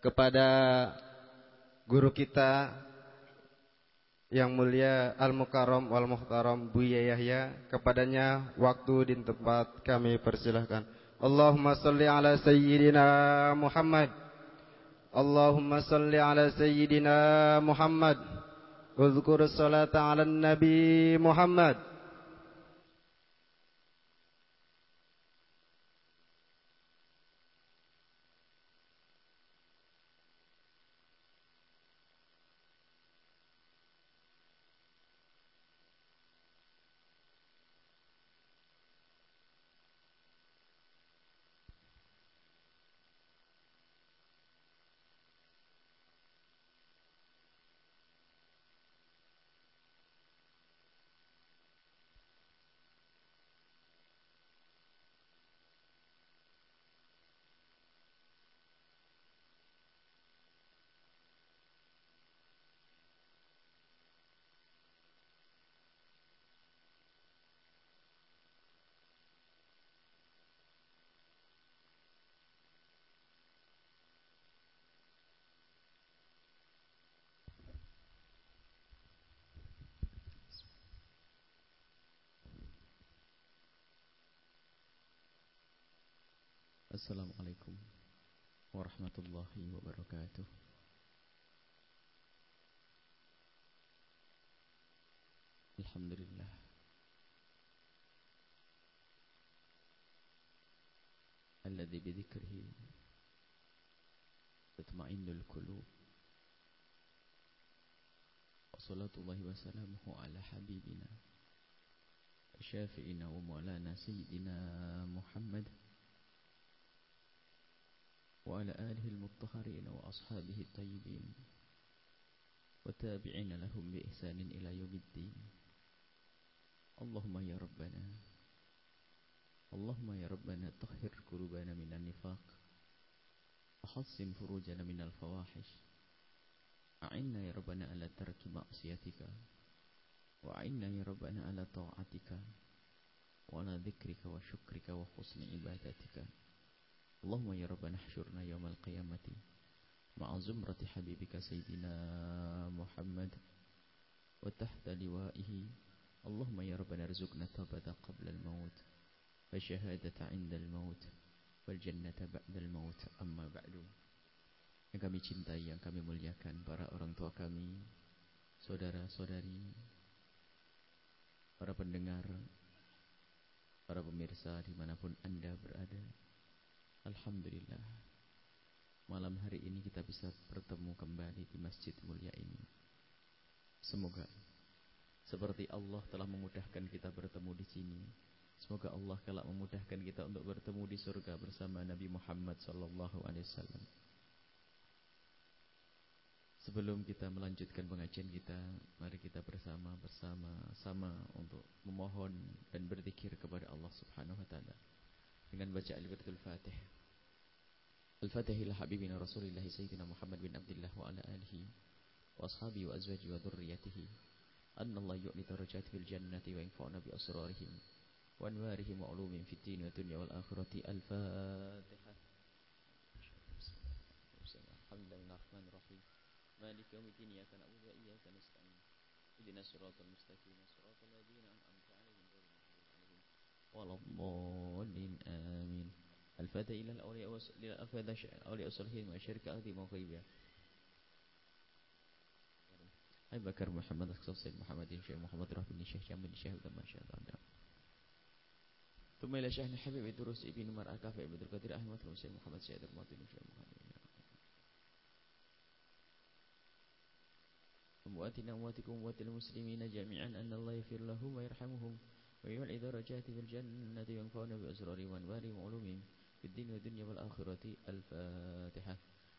kepada guru kita yang mulia Al-Mukarram wal Muhtaram Buya Yahya kepadanya waktu dan tempat kami persilahkan. Allahumma salli ala sayyidina Muhammad. Allahumma salli ala sayyidina Muhammad. Uzkur salata ala nabi Muhammad Assalamualaikum warahmatullahi wabarakatuh Alhamdulillah Alladhi bidhikrihi Tatma'innul kulub Wassalatullahi wassalamuhu ala habibina Syafi'ina wa mu'alana Sayyidina Muhammad وعلى آله المطهرين وأصحابه الطيبين وتابعين لهم بإحسان إلى يوم الدين. اللهم يا ربنا اللهم يا ربنا طهر قلوبنا من النفاق وحصن فروجنا من الفواحش أعنا يا ربنا على ترك معصيتك وأعنا يا ربنا على طاعتك وعلى ذكرك وشكرك وحسن عبادتك. Allahumma ya Rabbana hasyurna yawmal qiyamati ma'azumrati habibika Sayyidina Muhammad wa tahta liwaihi. Allahumma ya Rabbana rizukna tabata qabla al-maut wa syahadata inda al-maut wal jannata ba'da al-maut. Amma ba'du. Yang kami cintai, yang kami muliakan para orang tua kami saudara-saudari para pendengar para pemirsa di mana pun anda berada. Alhamdulillah. Malam hari ini kita bisa bertemu kembali di masjid mulia ini. Semoga Seperti Allah telah memudahkan kita bertemu di sini. Semoga Allah kelak memudahkan kita untuk bertemu di surga bersama Nabi Muhammad wasallam. Sebelum kita melanjutkan pengajian kita, mari kita bersama bersama sama untuk memohon dan berzikir kepada Allah Subhanahu wa taala dengan bacaan Al-Fatihah. Al-Fatihah. الفاتح إلى حبيبنا رسول الله سيدنا محمد بن عبد الله وعلى آله وأصحابه وأزواجه وذريته أن الله يؤني درجات في الجنة وينفعنا بأسرارهم وأنوارهم وعلومهم في الدين والدنيا والآخرة الفاتحة الحمد لله الرحمن الرحيم مالك يوم الدين إياك نعبد وإياك نستعين اهدنا الصراط المستقيم صراط الذين أنعمت ولا الضالين. آمين. الفاتح إلى الأولياء الأولياء الصالحين والشركة أهدي وغيبها أبي بكر محمد أخصص سيد محمد الشيخ محمد رافع بن الشيخ جامع الشيخ ودم شاء الله ثم إلى شيخنا حبيب الدروس ابن مرأة كافي عبد القادر أحمد سيد محمد سيد الماضي الشيخ محمد. أمواتنا أمواتكم أموات المسلمين جميعا أن الله يغفر لهم ويرحمهم. ويعلي درجات في الجنة وينفعنا بأسرارهم وأنوارهم وعلومهم في الدين والدنيا والآخرة. الفاتحة.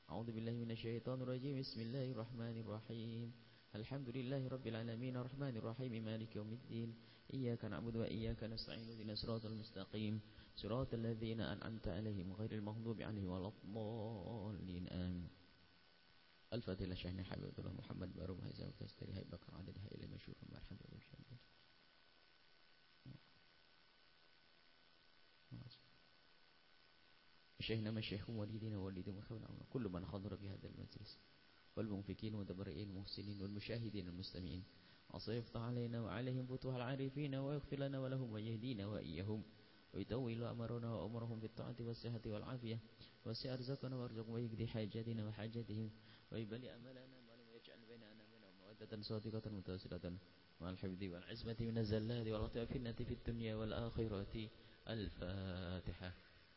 أعوذ بالله من الشيطان الرجيم. بسم الله الرحمن الرحيم. الحمد لله رب العالمين. الرحمن الرحيم. مالك يوم الدين. إياك نعبد وإياك نستعين. اهدنا الصراط المستقيم. صراط الذين أنعمت عليهم غير المغضوب عليهم ولا الضالين. آمين. الفاتحة لشيخنا حبيب الله محمد بارو هاي بكر عدد هاي إلى مشهور مرحبا بالشهادة شيخنا مشيخ وليدنا وليد مخونا المشركين والمتبرئين المحسنين والمشاهدين المستمعين. عسى يفتح علينا وعليهم فتوح العارفين ويغفر لنا ولهم ويهدينا وإياهم. ويطول أمرنا وأمرهم بالطاعة والصحة والعافية. وسع أرزقنا وارزقنا ويقضي حاجاتنا وحاجاتهم. ويبلي أملنا ويجعل بيننا وبينهم مودة صادقة متواصلة مع الحفظ والعزمة من الزلات والغتافنة في الدنيا والآخرة. الفاتحة.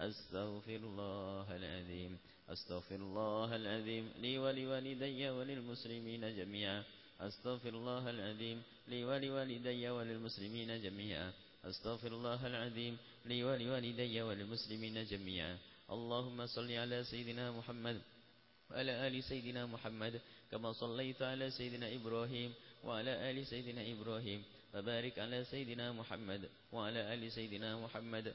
أستغفر الله العظيم أستغفر الله العظيم لي ولوالدي وللمسلمين جميعا. أستغفر الله العظيم لي ولوالدي وللمسلمين جميعا. أستغفر الله العظيم لي ولوالدي وللمسلمين جميعا. اللهم صل على سيدنا محمد وعلى آل سيدنا محمد كما صليت على سيدنا إبراهيم وعلى آل سيدنا إبراهيم. وبارك على سيدنا محمد وعلى آل سيدنا محمد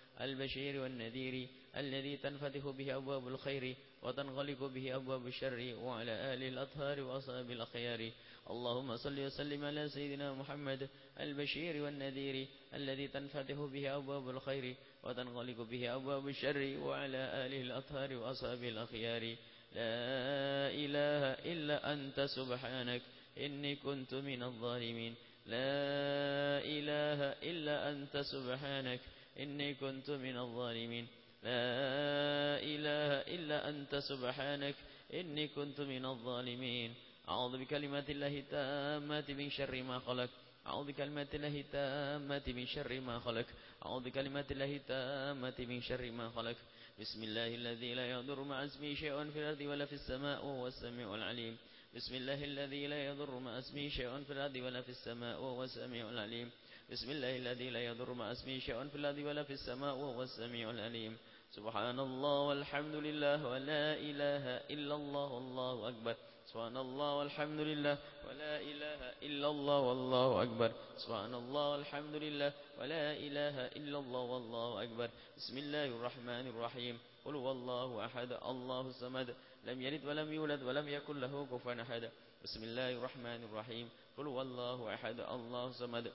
البشير والنذير الذي تنفتح به أبواب الخير وتنغلق به أبواب الشر وعلى آله الأطهار وأصحاب الأخيار. اللهم صل وسلم على سيدنا محمد البشير والنذير الذي تنفتح به أبواب الخير وتنغلق به أبواب الشر وعلى آله الأطهار وأصحاب الأخيار. لا إله إلا أنت سبحانك إني كنت من الظالمين. لا إله إلا أنت سبحانك إني كنت من الظالمين. لا إله إلا أنت سبحانك. إني كنت من الظالمين. أعوذ بكلمات الله التامات من شر ما خلق. أعوذ بكلمات الله التامات من شر ما خلق. أعوذ بكلمات الله التامات من شر ما خلق. بسم الله الذي لا يضر مع اسمه شيء في الأرض ولا في السماء وهو السميع العليم. بسم الله الذي لا يضر مع اسمه شيء في الأرض ولا في السماء وهو السميع العليم. بسم الله الذي لا يضر مع اسمه شيء في الأرض ولا في السماء وهو السميع العليم. سبحان الله والحمد لله ولا إله إلا الله والله أكبر. سبحان الله والحمد لله ولا إله إلا الله والله أكبر. سبحان الله والحمد لله ولا إله إلا الله والله أكبر. بسم الله الرحمن الرحيم. قل هو الله أحد. الله الصمد. لم يلد ولم يولد ولم يكن له كفوا أحد. بسم الله الرحمن الرحيم. قل هو الله أحد. الله الصمد.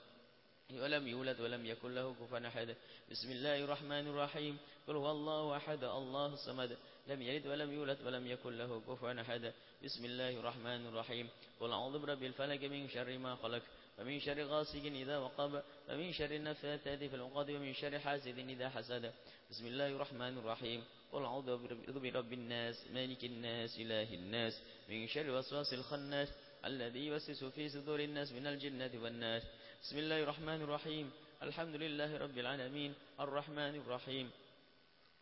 ولم يولد ولم يكن له كفوا أحد. بسم الله الرحمن الرحيم. قل هو الله أحد الله الصمد. لم يلد ولم يولد ولم يكن له كفوا أحد. بسم الله الرحمن الرحيم. قل أعوذ برب الفلك من شر ما خلق ومن شر غاسق إذا وقب ومن شر النفاثات في العقد ومن شر حاسد إذا حسد. بسم الله الرحمن الرحيم. قل أعوذ برب الناس مالك الناس إله الناس. من شر وسواس الخناس الذي يوسوس في صدور الناس من الجنة والناس. بسم الله الرحمن الرحيم الحمد لله رب العالمين الرحمن الرحيم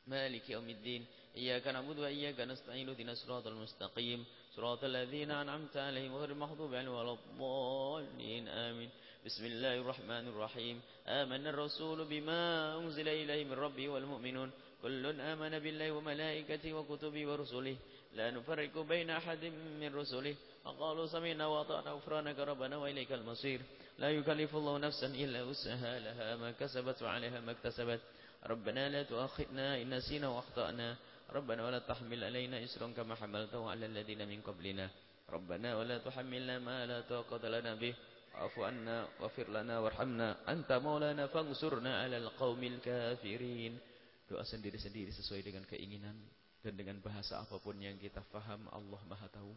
مالك يوم الدين إياك نعبد وإياك نستعين اهدنا الصراط المستقيم صراط الذين أنعمت عليهم غير المغضوب عليهم ولا الضالين آمين بسم الله الرحمن الرحيم آمن الرسول بما أنزل إليه من ربه والمؤمنون كل آمن بالله وملائكته وكتبه ورسله لا نفرق بين أحد من رسله وقالوا سمعنا وأطعنا غفرانك ربنا وإليك المصير لا يكلف الله نفسا إلا وسعها لها ما كسبت وعليها ما اكتسبت ربنا لا تؤاخذنا إن نسينا وأخطأنا ربنا ولا تحمل علينا إسرا كما حملته على الذين من قبلنا ربنا ولا تحملنا ما لا طاقة لنا به واعف عنا واغفر لنا وارحمنا أنت مولانا فانصرنا على القوم الكافرين doa sendiri-sendiri sesuai dengan keinginan dan dengan bahasa apapun yang kita faham Allah Maha tahu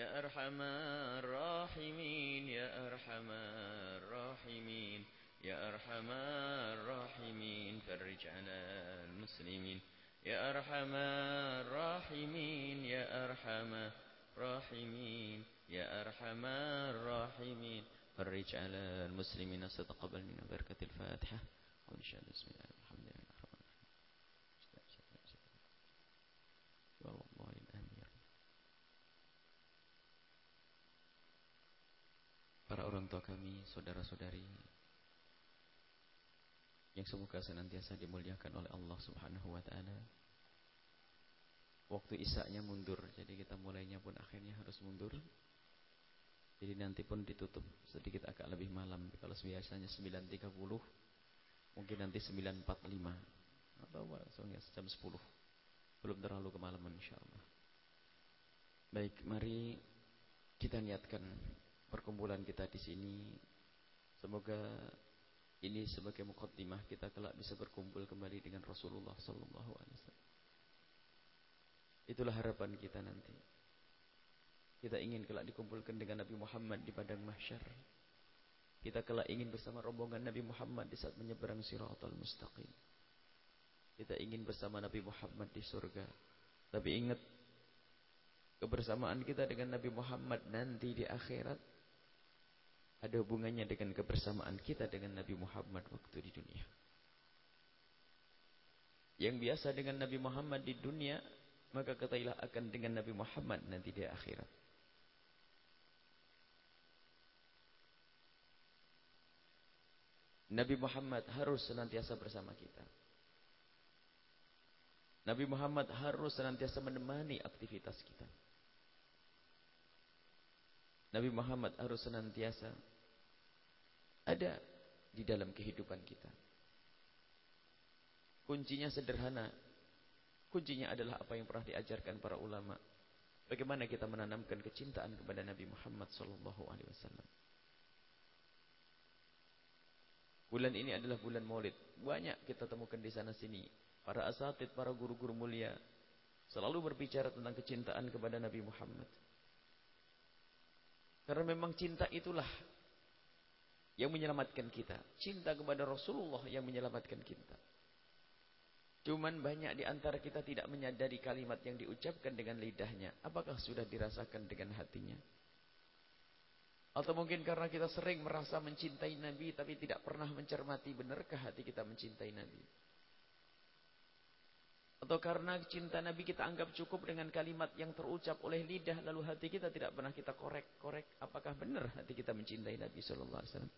يا أرحم الراحمين يا أرحم الراحمين يا أرحم الراحمين فرج على المسلمين. يا أرحم الراحمين يا أرحم الراحمين يا أرحم الراحمين. فرج على المسلمين ستقبل من بركة الفاتحة. كل شاء بسم الله الحمد para orang tua kami, saudara-saudari yang semoga senantiasa dimuliakan oleh Allah Subhanahu wa taala. Waktu isaknya mundur, jadi kita mulainya pun akhirnya harus mundur. Jadi nanti pun ditutup sedikit agak lebih malam. Kalau biasanya 9.30, mungkin nanti 9.45 atau langsung ya jam 10. Belum terlalu kemalaman insyaallah. Baik, mari kita niatkan perkumpulan kita di sini. Semoga ini sebagai mukaddimah kita kelak bisa berkumpul kembali dengan Rasulullah sallallahu alaihi wasallam. Itulah harapan kita nanti. Kita ingin kelak dikumpulkan dengan Nabi Muhammad di padang mahsyar. Kita kelak ingin bersama rombongan Nabi Muhammad di saat menyeberang siratal mustaqim. Kita ingin bersama Nabi Muhammad di surga. Tapi ingat kebersamaan kita dengan Nabi Muhammad nanti di akhirat ada hubungannya dengan kebersamaan kita dengan Nabi Muhammad waktu di dunia. Yang biasa dengan Nabi Muhammad di dunia, maka katailah akan dengan Nabi Muhammad nanti di akhirat. Nabi Muhammad harus senantiasa bersama kita. Nabi Muhammad harus senantiasa menemani aktivitas kita. Nabi Muhammad harus senantiasa ada di dalam kehidupan kita. Kuncinya sederhana. Kuncinya adalah apa yang pernah diajarkan para ulama. Bagaimana kita menanamkan kecintaan kepada Nabi Muhammad sallallahu alaihi wasallam. Bulan ini adalah bulan Maulid. Banyak kita temukan di sana sini para asatid, para guru-guru mulia selalu berbicara tentang kecintaan kepada Nabi Muhammad. Karena memang cinta itulah yang menyelamatkan kita. Cinta kepada Rasulullah yang menyelamatkan kita. Cuman banyak di antara kita tidak menyadari kalimat yang diucapkan dengan lidahnya. Apakah sudah dirasakan dengan hatinya? Atau mungkin karena kita sering merasa mencintai Nabi tapi tidak pernah mencermati benarkah hati kita mencintai Nabi. Atau karena cinta Nabi kita anggap cukup dengan kalimat yang terucap oleh lidah lalu hati kita tidak pernah kita korek-korek apakah benar hati kita mencintai Nabi sallallahu alaihi wasallam.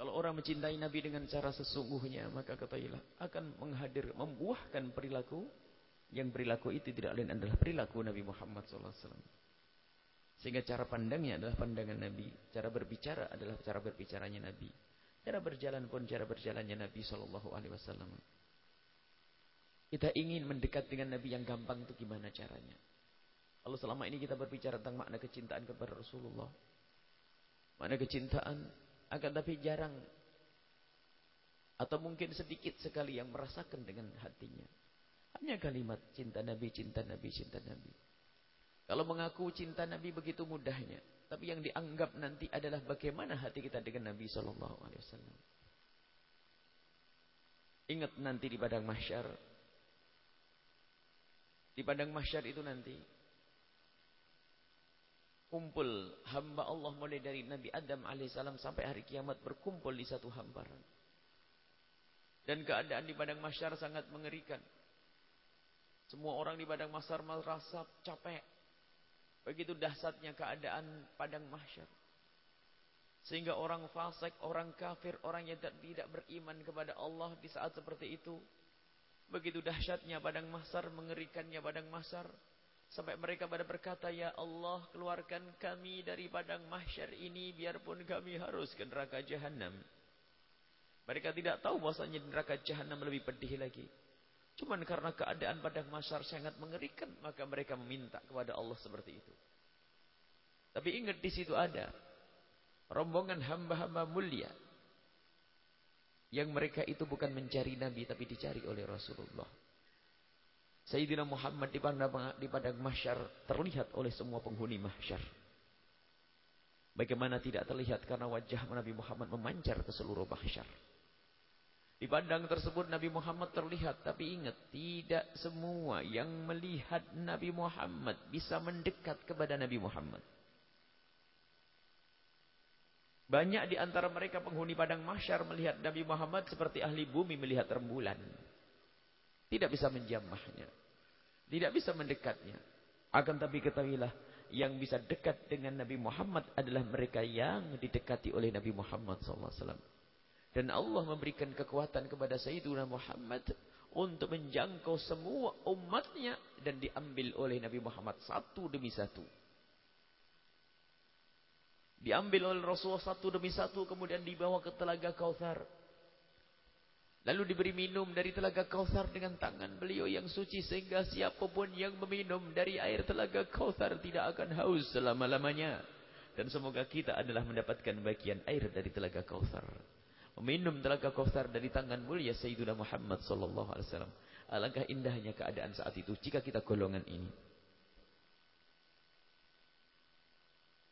Kalau orang mencintai Nabi dengan cara sesungguhnya maka ketahuilah akan menghadir membuahkan perilaku yang perilaku itu tidak lain adalah perilaku Nabi Muhammad wasallam. Sehingga cara pandangnya adalah pandangan Nabi. Cara berbicara adalah cara berbicaranya Nabi. Cara berjalan pun cara berjalannya Nabi Shallallahu Alaihi Wasallam. Kita ingin mendekat dengan Nabi yang gampang itu gimana caranya? Kalau selama ini kita berbicara tentang makna kecintaan kepada Rasulullah. Makna kecintaan akan tapi jarang. Atau mungkin sedikit sekali yang merasakan dengan hatinya. Hanya kalimat cinta Nabi, cinta Nabi, cinta Nabi. Kalau mengaku cinta Nabi begitu mudahnya, tapi yang dianggap nanti adalah bagaimana hati kita dengan Nabi Shallallahu Alaihi Wasallam. Ingat nanti di padang mahsyar, di padang mahsyar itu nanti kumpul hamba Allah mulai dari Nabi Adam alaihissalam sampai hari kiamat berkumpul di satu hamparan. Dan keadaan di padang mahsyar sangat mengerikan. Semua orang di padang mahsyar merasa capek, Begitu dahsyatnya keadaan padang mahsyar. Sehingga orang fasik, orang kafir, orang yang tidak beriman kepada Allah di saat seperti itu. Begitu dahsyatnya padang mahsyar, mengerikannya padang mahsyar. Sampai mereka pada berkata, Ya Allah keluarkan kami dari padang mahsyar ini biarpun kami harus ke neraka jahanam. Mereka tidak tahu bahwasanya neraka jahanam lebih pedih lagi. Cuman karena keadaan padang masyar sangat mengerikan, maka mereka meminta kepada Allah seperti itu. Tapi ingat di situ ada rombongan hamba-hamba mulia yang mereka itu bukan mencari Nabi tapi dicari oleh Rasulullah. Sayyidina Muhammad di padang, di padang mahsyar terlihat oleh semua penghuni mahsyar. Bagaimana tidak terlihat karena wajah Nabi Muhammad memancar ke seluruh mahsyar. Di padang tersebut Nabi Muhammad terlihat. Tapi ingat, tidak semua yang melihat Nabi Muhammad bisa mendekat kepada Nabi Muhammad. Banyak di antara mereka penghuni padang mahsyar melihat Nabi Muhammad seperti ahli bumi melihat rembulan. Tidak bisa menjamahnya. Tidak bisa mendekatnya. Akan tapi ketahuilah, yang bisa dekat dengan Nabi Muhammad adalah mereka yang didekati oleh Nabi Muhammad SAW. Dan Allah memberikan kekuatan kepada Sayyidina Muhammad untuk menjangkau semua umatnya dan diambil oleh Nabi Muhammad satu demi satu. Diambil oleh Rasulullah satu demi satu kemudian dibawa ke telaga Kautsar. Lalu diberi minum dari telaga Kautsar dengan tangan beliau yang suci sehingga siapa pun yang meminum dari air telaga Kautsar tidak akan haus selama-lamanya. Dan semoga kita adalah mendapatkan bagian air dari telaga Kautsar meminum telaga Kautsar dari tangan mulia Sayyidina Muhammad sallallahu alaihi wasallam. Alangkah indahnya keadaan saat itu jika kita golongan ini.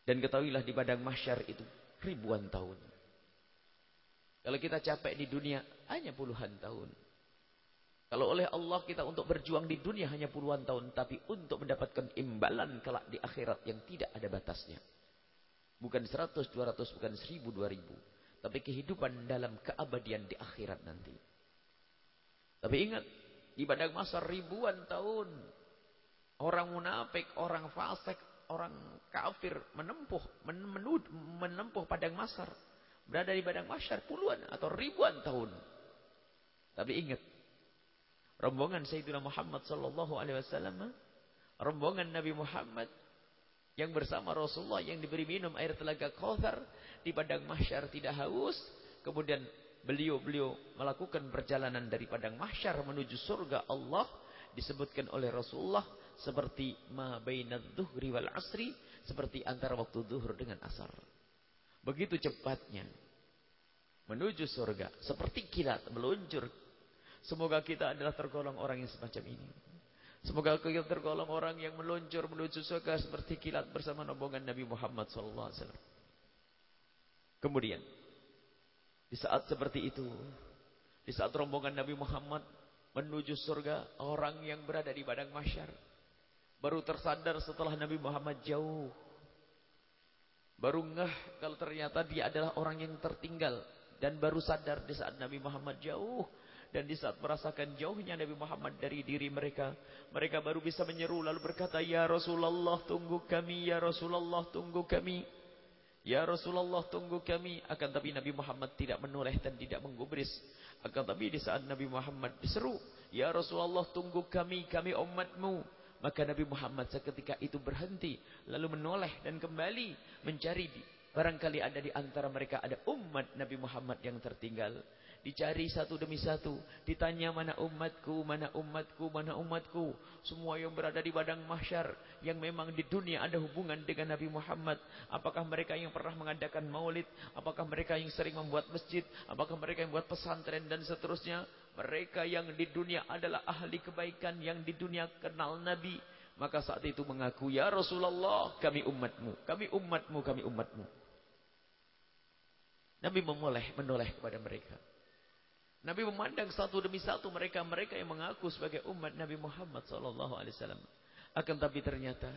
Dan ketahuilah di padang mahsyar itu ribuan tahun. Kalau kita capek di dunia hanya puluhan tahun. Kalau oleh Allah kita untuk berjuang di dunia hanya puluhan tahun. Tapi untuk mendapatkan imbalan kelak di akhirat yang tidak ada batasnya. Bukan 100, 200, bukan 1000, 2000 tapi kehidupan dalam keabadian di akhirat nanti. Tapi ingat, di padang masa ribuan tahun orang munafik, orang fasik, orang kafir menempuh menud, menempuh padang masar berada di padang masyar puluhan atau ribuan tahun. Tapi ingat, rombongan Sayyidina Muhammad sallallahu alaihi wasallam, rombongan Nabi Muhammad yang bersama Rasulullah yang diberi minum air telaga Kautsar di padang mahsyar tidak haus, kemudian beliau-beliau melakukan perjalanan dari padang mahsyar menuju surga Allah disebutkan oleh Rasulullah seperti ma bainadz dhuhri wal asri, seperti antara waktu zuhur dengan asar. Begitu cepatnya menuju surga seperti kilat meluncur. Semoga kita adalah tergolong orang yang semacam ini. Semoga kita tergolong orang yang meluncur menuju surga seperti kilat bersama rombongan Nabi Muhammad SAW. Kemudian, di saat seperti itu, di saat rombongan Nabi Muhammad menuju surga, orang yang berada di padang masyar baru tersadar setelah Nabi Muhammad jauh Baru ngeh kalau ternyata dia adalah orang yang tertinggal. Dan baru sadar di saat Nabi Muhammad jauh. Dan di saat merasakan jauhnya Nabi Muhammad dari diri mereka. Mereka baru bisa menyeru lalu berkata. Ya Rasulullah tunggu kami. Ya Rasulullah tunggu kami. Ya Rasulullah tunggu kami. Akan tapi Nabi Muhammad tidak menoleh dan tidak menggubris. Akan tapi di saat Nabi Muhammad diseru. Ya Rasulullah tunggu kami. Kami umatmu. Maka Nabi Muhammad seketika itu berhenti. Lalu menoleh dan kembali mencari. Barangkali ada di antara mereka ada umat Nabi Muhammad yang tertinggal. Dicari satu demi satu. Ditanya mana umatku, mana umatku, mana umatku. Semua yang berada di badang mahsyar. Yang memang di dunia ada hubungan dengan Nabi Muhammad. Apakah mereka yang pernah mengadakan maulid? Apakah mereka yang sering membuat masjid? Apakah mereka yang buat pesantren dan seterusnya? Mereka yang di dunia adalah ahli kebaikan. Yang di dunia kenal Nabi. Maka saat itu mengaku, Ya Rasulullah, kami umatmu. Kami umatmu, kami umatmu. Nabi memoleh, menoleh kepada mereka. Nabi memandang satu demi satu mereka-mereka yang mengaku sebagai umat Nabi Muhammad SAW. Akan tapi ternyata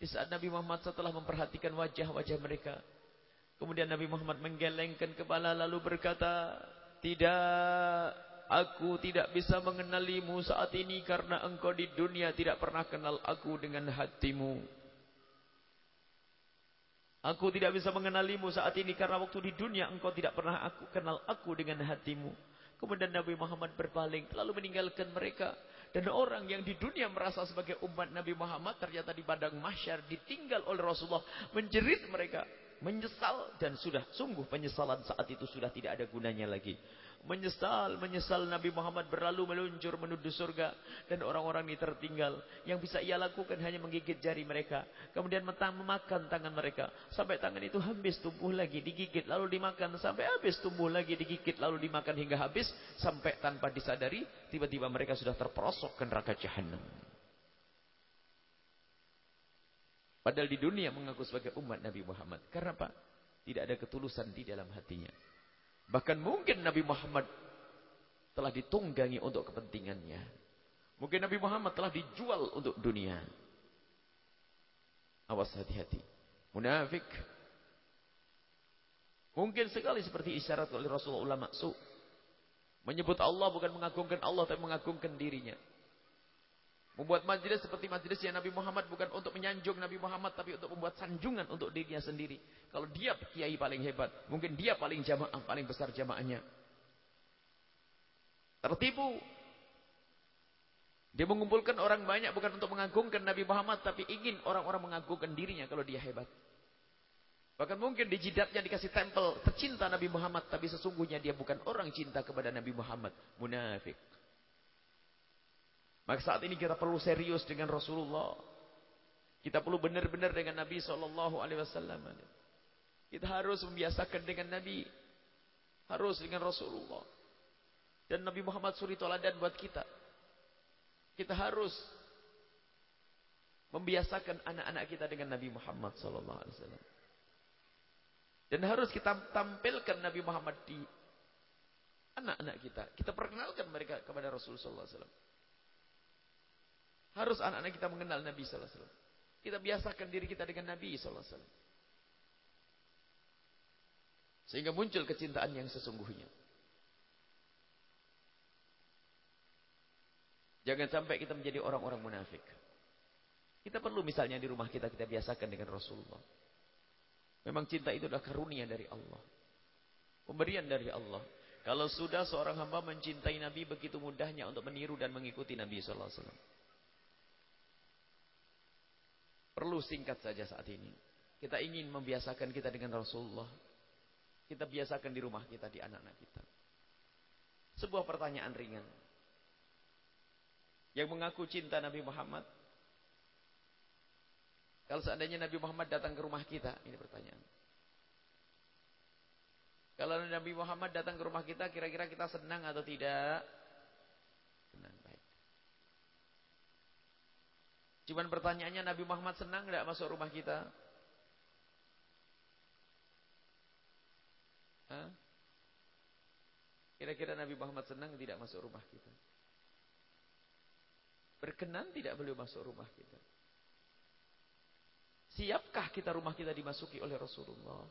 di saat Nabi Muhammad setelah memperhatikan wajah-wajah mereka, kemudian Nabi Muhammad menggelengkan kepala lalu berkata, "Tidak, aku tidak bisa mengenalimu saat ini karena engkau di dunia tidak pernah kenal aku dengan hatimu." Aku tidak bisa mengenalimu saat ini karena waktu di dunia engkau tidak pernah aku kenal aku dengan hatimu. Kemudian Nabi Muhammad berpaling lalu meninggalkan mereka. Dan orang yang di dunia merasa sebagai umat Nabi Muhammad ternyata di padang mahsyar ditinggal oleh Rasulullah menjerit mereka menyesal dan sudah sungguh penyesalan saat itu sudah tidak ada gunanya lagi. Menyesal, menyesal Nabi Muhammad berlalu meluncur menuju surga dan orang-orang ini tertinggal. Yang bisa ia lakukan hanya menggigit jari mereka, kemudian memakan tangan mereka sampai tangan itu habis tumbuh lagi digigit lalu dimakan sampai habis tumbuh lagi digigit lalu dimakan hingga habis sampai tanpa disadari tiba-tiba mereka sudah terperosok ke neraka jahanam. Padahal di dunia mengaku sebagai umat Nabi Muhammad. Karena apa? Tidak ada ketulusan di dalam hatinya. Bahkan mungkin Nabi Muhammad telah ditunggangi untuk kepentingannya. Mungkin Nabi Muhammad telah dijual untuk dunia. Awas hati-hati. Munafik. Mungkin sekali seperti isyarat oleh Rasulullah ulama. Menyebut Allah bukan mengagungkan Allah tapi mengagungkan dirinya. Membuat majlis seperti majlisnya Nabi Muhammad bukan untuk menyanjung Nabi Muhammad tapi untuk membuat sanjungan untuk dirinya sendiri. Kalau dia kiai paling hebat, mungkin dia paling jamaah, paling besar jamaahnya. Tertipu. Dia mengumpulkan orang banyak bukan untuk mengagungkan Nabi Muhammad tapi ingin orang-orang mengagungkan dirinya kalau dia hebat. Bahkan mungkin di jidatnya dikasih tempel tercinta Nabi Muhammad tapi sesungguhnya dia bukan orang cinta kepada Nabi Muhammad, munafik. Maka saat ini kita perlu serius dengan Rasulullah. Kita perlu benar-benar dengan Nabi Shallallahu Alaihi Wasallam. Kita harus membiasakan dengan Nabi, harus dengan Rasulullah. Dan Nabi Muhammad suri toladan buat kita. Kita harus membiasakan anak-anak kita dengan Nabi Muhammad Shallallahu Alaihi Wasallam. Dan harus kita tampilkan Nabi Muhammad di anak-anak kita. Kita perkenalkan mereka kepada Rasulullah Sallallahu Alaihi Wasallam. Harus anak-anak kita mengenal Nabi sallallahu alaihi wasallam. Kita biasakan diri kita dengan Nabi sallallahu alaihi wasallam. Sehingga muncul kecintaan yang sesungguhnya. Jangan sampai kita menjadi orang-orang munafik. Kita perlu misalnya di rumah kita kita biasakan dengan Rasulullah. Memang cinta itu adalah karunia dari Allah. Pemberian dari Allah. Kalau sudah seorang hamba mencintai Nabi begitu mudahnya untuk meniru dan mengikuti Nabi sallallahu alaihi wasallam. Perlu singkat saja saat ini. Kita ingin membiasakan kita dengan Rasulullah. Kita biasakan di rumah kita, di anak-anak kita. Sebuah pertanyaan ringan. Yang mengaku cinta Nabi Muhammad. Kalau seandainya Nabi Muhammad datang ke rumah kita, ini pertanyaan. Kalau Nabi Muhammad datang ke rumah kita, kira-kira kita senang atau tidak? Senang, baik. Cuman pertanyaannya Nabi Muhammad senang tidak masuk rumah kita? Kira-kira Nabi Muhammad senang tidak masuk rumah kita? Berkenan tidak beliau masuk rumah kita? Siapkah kita rumah kita dimasuki oleh Rasulullah?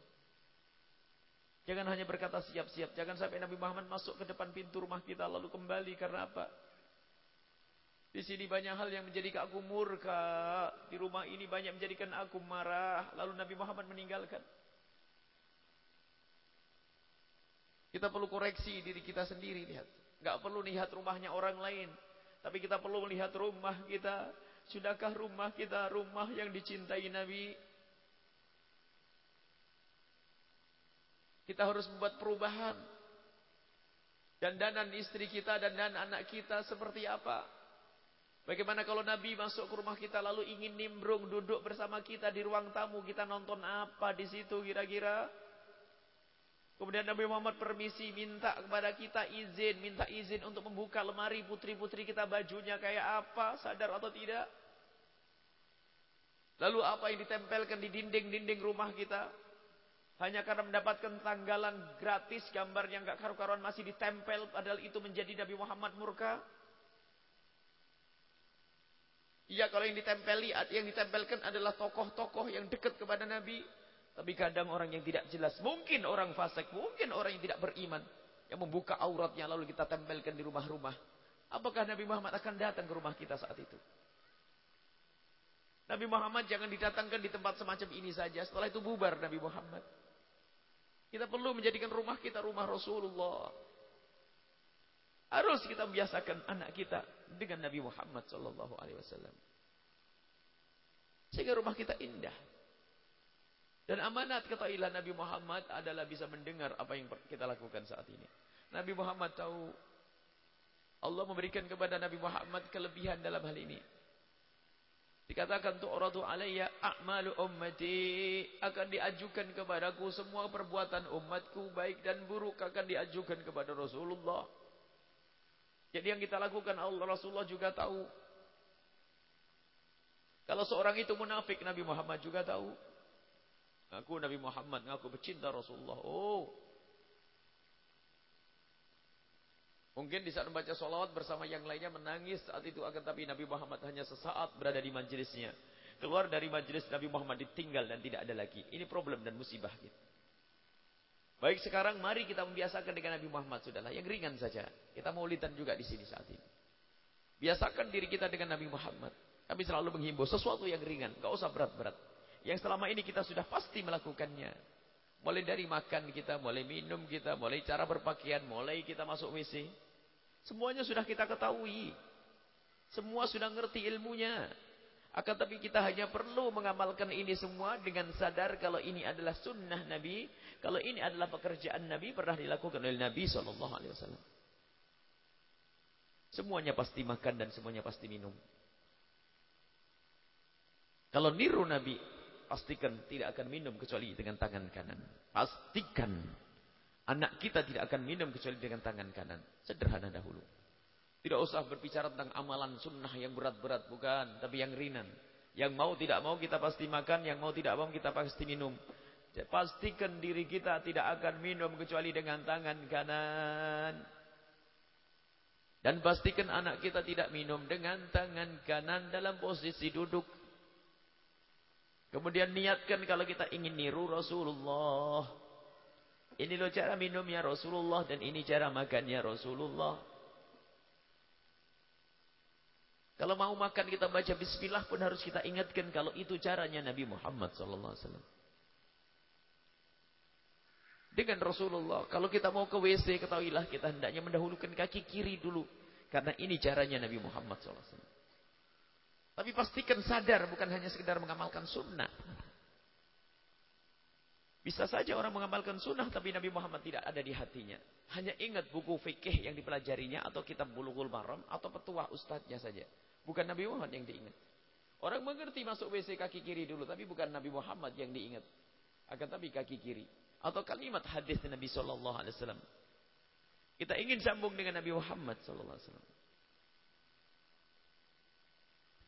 Jangan hanya berkata siap-siap. Jangan sampai Nabi Muhammad masuk ke depan pintu rumah kita lalu kembali. Karena apa? Di sini banyak hal yang menjadikan aku murka. Di rumah ini banyak menjadikan aku marah. Lalu Nabi Muhammad meninggalkan. Kita perlu koreksi diri kita sendiri. Lihat. Gak perlu lihat rumahnya orang lain. Tapi kita perlu melihat rumah kita. Sudahkah rumah kita rumah yang dicintai Nabi? Kita harus membuat perubahan. Dan danan istri kita dan dan anak kita seperti apa? Bagaimana kalau Nabi masuk ke rumah kita lalu ingin nimbrung duduk bersama kita di ruang tamu, kita nonton apa di situ kira-kira? Kemudian Nabi Muhammad permisi minta kepada kita izin, minta izin untuk membuka lemari putri-putri kita bajunya kayak apa, sadar atau tidak? Lalu apa yang ditempelkan di dinding-dinding rumah kita? Hanya karena mendapatkan tanggalan gratis gambar yang gak karu-karuan masih ditempel padahal itu menjadi Nabi Muhammad murka. Iya kalau yang ditempeli yang ditempelkan adalah tokoh-tokoh yang dekat kepada Nabi. Tapi kadang orang yang tidak jelas, mungkin orang fasik, mungkin orang yang tidak beriman yang membuka auratnya lalu kita tempelkan di rumah-rumah. Apakah Nabi Muhammad akan datang ke rumah kita saat itu? Nabi Muhammad jangan didatangkan di tempat semacam ini saja. Setelah itu bubar Nabi Muhammad. Kita perlu menjadikan rumah kita rumah Rasulullah. Harus kita membiasakan anak kita dengan Nabi Muhammad sallallahu alaihi wasallam. Sehingga rumah kita indah. Dan amanat ketahuilah Nabi Muhammad adalah bisa mendengar apa yang kita lakukan saat ini. Nabi Muhammad tahu Allah memberikan kepada Nabi Muhammad kelebihan dalam hal ini. Dikatakan tu'radu alayya a'malu ummati akan diajukan kepadaku semua perbuatan umatku baik dan buruk akan diajukan kepada Rasulullah. Jadi yang kita lakukan Allah Rasulullah juga tahu. Kalau seorang itu munafik Nabi Muhammad juga tahu. Aku Nabi Muhammad ngaku bercinta Rasulullah. Oh, Mungkin di saat membaca solawat bersama yang lainnya menangis saat itu akan tapi Nabi Muhammad hanya sesaat berada di majelisnya. Keluar dari majelis Nabi Muhammad ditinggal dan tidak ada lagi. Ini problem dan musibah kita. Baik sekarang mari kita membiasakan dengan Nabi Muhammad sudahlah yang ringan saja. Kita mau litan juga di sini saat ini. Biasakan diri kita dengan Nabi Muhammad. Kami selalu menghimbau sesuatu yang ringan, gak usah berat-berat. Yang selama ini kita sudah pasti melakukannya. Mulai dari makan kita, mulai minum kita, mulai cara berpakaian, mulai kita masuk WC. Semuanya sudah kita ketahui. Semua sudah ngerti ilmunya. Akan tapi kita hanya perlu mengamalkan ini semua dengan sadar kalau ini adalah sunnah Nabi. Kalau ini adalah pekerjaan Nabi pernah dilakukan oleh Nabi SAW. Semuanya pasti makan dan semuanya pasti minum. Kalau niru Nabi, Pastikan tidak akan minum kecuali dengan tangan kanan. Pastikan anak kita tidak akan minum kecuali dengan tangan kanan. Sederhana dahulu. Tidak usah berbicara tentang amalan sunnah yang berat-berat. Bukan. Tapi yang ringan. Yang mau tidak mau kita pasti makan. Yang mau tidak mau kita pasti minum. Pastikan diri kita tidak akan minum kecuali dengan tangan kanan. Dan pastikan anak kita tidak minum dengan tangan kanan dalam posisi duduk. Kemudian niatkan kalau kita ingin niru Rasulullah. Ini loh cara minumnya Rasulullah dan ini cara makannya Rasulullah. Kalau mau makan kita baca bismillah pun harus kita ingatkan kalau itu caranya Nabi Muhammad wasallam. Dengan Rasulullah, kalau kita mau ke WC ketahuilah kita hendaknya mendahulukan kaki kiri dulu karena ini caranya Nabi Muhammad wasallam. Tapi pastikan sadar bukan hanya sekedar mengamalkan sunnah. Bisa saja orang mengamalkan sunnah tapi Nabi Muhammad tidak ada di hatinya. Hanya ingat buku fikih yang dipelajarinya atau kitab bulughul maram atau petua ustadznya saja. Bukan Nabi Muhammad yang diingat. Orang mengerti masuk WC kaki kiri dulu tapi bukan Nabi Muhammad yang diingat. Akan tapi kaki kiri atau kalimat hadis Nabi sallallahu alaihi wasallam. Kita ingin sambung dengan Nabi Muhammad sallallahu alaihi wasallam.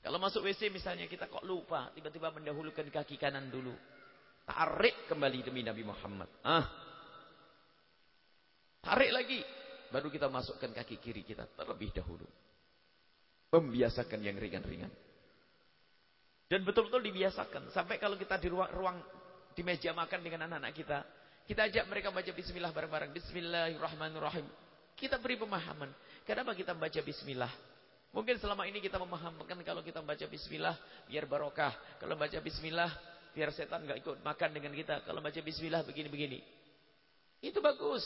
Kalau masuk WC misalnya kita kok lupa tiba-tiba mendahulukan kaki kanan dulu. Tarik kembali demi Nabi Muhammad. Ah. Tarik lagi. Baru kita masukkan kaki kiri kita terlebih dahulu. Membiasakan yang ringan-ringan. Dan betul-betul dibiasakan. Sampai kalau kita di ruang, ruang di meja makan dengan anak-anak kita. Kita ajak mereka baca bismillah bareng-bareng. Bismillahirrahmanirrahim. Kita beri pemahaman. Kenapa kita baca bismillah? Mungkin selama ini kita memahamkan kalau kita baca bismillah biar barokah. Kalau baca bismillah Biar setan nggak ikut makan dengan kita. Kalau baca bismillah begini-begini. Itu bagus.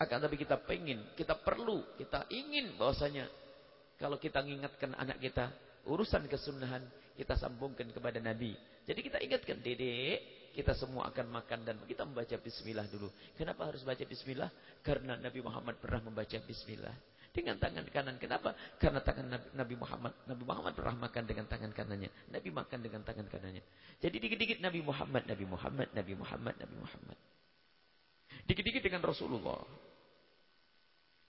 Akan tapi kita pengen, kita perlu, kita ingin bahwasanya kalau kita mengingatkan anak kita urusan kesunahan kita sambungkan kepada Nabi. Jadi kita ingatkan, dedek, kita semua akan makan dan kita membaca bismillah dulu. Kenapa harus baca bismillah? Karena Nabi Muhammad pernah membaca bismillah dengan tangan kanan. Kenapa? Karena tangan Nabi Muhammad. Nabi Muhammad pernah makan dengan tangan kanannya. Nabi makan dengan tangan kanannya. Jadi dikit-dikit Nabi Muhammad, Nabi Muhammad, Nabi Muhammad, Nabi Muhammad. Dikit-dikit dengan Rasulullah.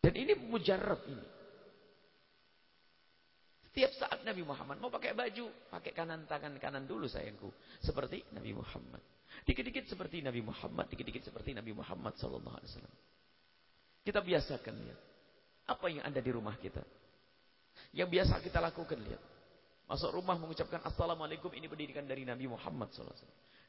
Dan ini mujarab ini. Setiap saat Nabi Muhammad mau pakai baju, pakai kanan tangan kanan dulu sayangku. Seperti Nabi Muhammad. Dikit-dikit seperti Nabi Muhammad, dikit-dikit seperti Nabi Muhammad sallallahu alaihi wasallam. Kita biasakan ya. Apa yang ada di rumah kita? Yang biasa kita lakukan, lihat. Masuk rumah mengucapkan Assalamualaikum, ini pendidikan dari Nabi Muhammad SAW.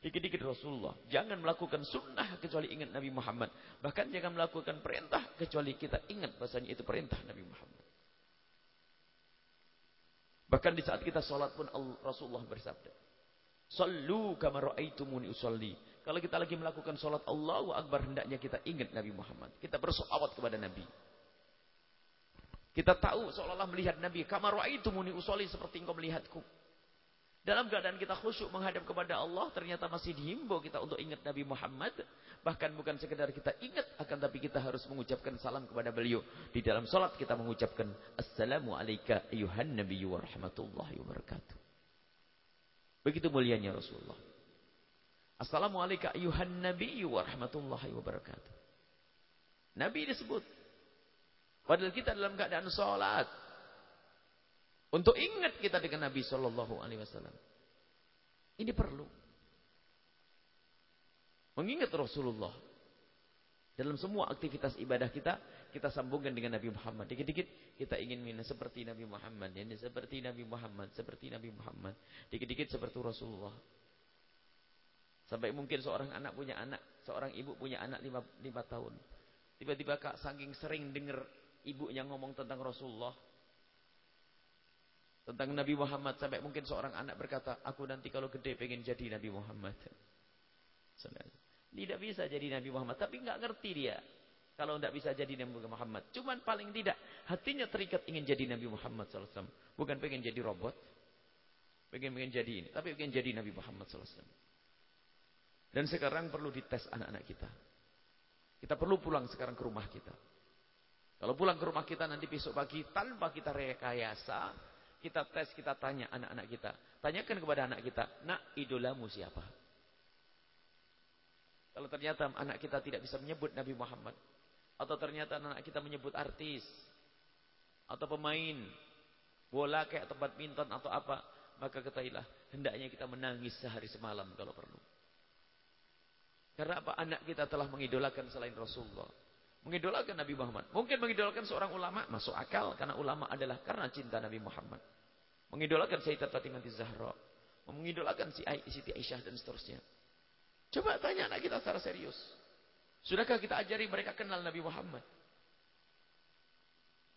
Dikit-dikit Rasulullah. Jangan melakukan sunnah kecuali ingat Nabi Muhammad. Bahkan jangan melakukan perintah kecuali kita ingat bahasanya itu perintah Nabi Muhammad. Bahkan di saat kita sholat pun Rasulullah bersabda. Sallu kama ra'aitumuni usalli. Kalau kita lagi melakukan sholat Allahu Akbar hendaknya kita ingat Nabi Muhammad. Kita bersolawat kepada Nabi. Kita tahu seolah-olah melihat Nabi. Kamar itu muni usoli seperti engkau melihatku. Dalam keadaan kita khusyuk menghadap kepada Allah, ternyata masih dihimbau kita untuk ingat Nabi Muhammad. Bahkan bukan sekedar kita ingat, akan tapi kita harus mengucapkan salam kepada beliau. Di dalam salat kita mengucapkan, Assalamu alayka ayuhan Nabi wa rahmatullahi wa barakatuh. Begitu mulianya Rasulullah. Assalamu alayka ayuhan Nabi wa rahmatullahi wa barakatuh. Nabi disebut Padahal kita dalam keadaan sholat. Untuk ingat kita dengan Nabi Shallallahu Alaihi Wasallam. Ini perlu. Mengingat Rasulullah. Dalam semua aktivitas ibadah kita, kita sambungkan dengan Nabi Muhammad. Dikit-dikit kita ingin minum seperti Nabi Muhammad. Ini seperti Nabi Muhammad, seperti Nabi Muhammad. Dikit-dikit seperti Rasulullah. Sampai mungkin seorang anak punya anak, seorang ibu punya anak lima, lima tahun. Tiba-tiba kak saking sering dengar ibunya ngomong tentang Rasulullah. Tentang Nabi Muhammad. Sampai mungkin seorang anak berkata aku nanti kalau gede pengen jadi Nabi Muhammad. Tidak bisa jadi Nabi Muhammad. Tapi nggak ngerti dia. Kalau tidak bisa jadi Nabi Muhammad. Cuman paling tidak hatinya terikat ingin jadi Nabi Muhammad SAW bukan pengen jadi robot. Pengen pengen jadi ini. Tapi pengen jadi Nabi Muhammad SAW dan sekarang perlu dites anak-anak kita. Kita perlu pulang sekarang ke rumah kita kalau pulang ke rumah kita nanti besok pagi tanpa kita rekayasa, kita tes, kita tanya anak-anak kita. Tanyakan kepada anak kita, nak idolamu siapa? Kalau ternyata anak kita tidak bisa menyebut Nabi Muhammad. Atau ternyata anak kita menyebut artis. Atau pemain. Bola kayak tempat minton atau apa. Maka ketahuilah, hendaknya kita menangis sehari semalam kalau perlu. Karena apa? Anak kita telah mengidolakan selain Rasulullah. Mengidolakan Nabi Muhammad. Mungkin mengidolakan seorang ulama. Masuk akal. Karena ulama adalah karena cinta Nabi Muhammad. Mengidolakan Sayyidat Fatimah Zahra. Mengidolakan si Siti Aisyah dan seterusnya. Coba tanya anak kita secara serius. Sudahkah kita ajari mereka kenal Nabi Muhammad?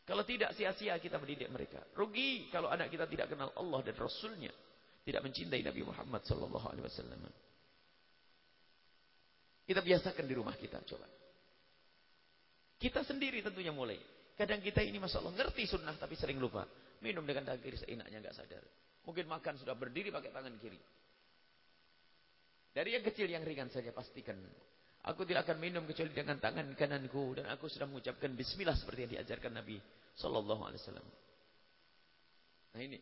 Kalau tidak sia-sia kita mendidik mereka. Rugi kalau anak kita tidak kenal Allah dan Rasulnya. Tidak mencintai Nabi Muhammad sallallahu alaihi wasallam. Kita biasakan di rumah kita coba. Kita sendiri tentunya mulai. Kadang kita ini Masya Allah ngerti sunnah tapi sering lupa. Minum dengan tangan kiri seenaknya nggak sadar. Mungkin makan sudah berdiri pakai tangan kiri. Dari yang kecil yang ringan saja pastikan. Aku tidak akan minum kecuali dengan tangan kananku dan aku sudah mengucapkan bismillah seperti yang diajarkan Nabi wasallam. Nah ini.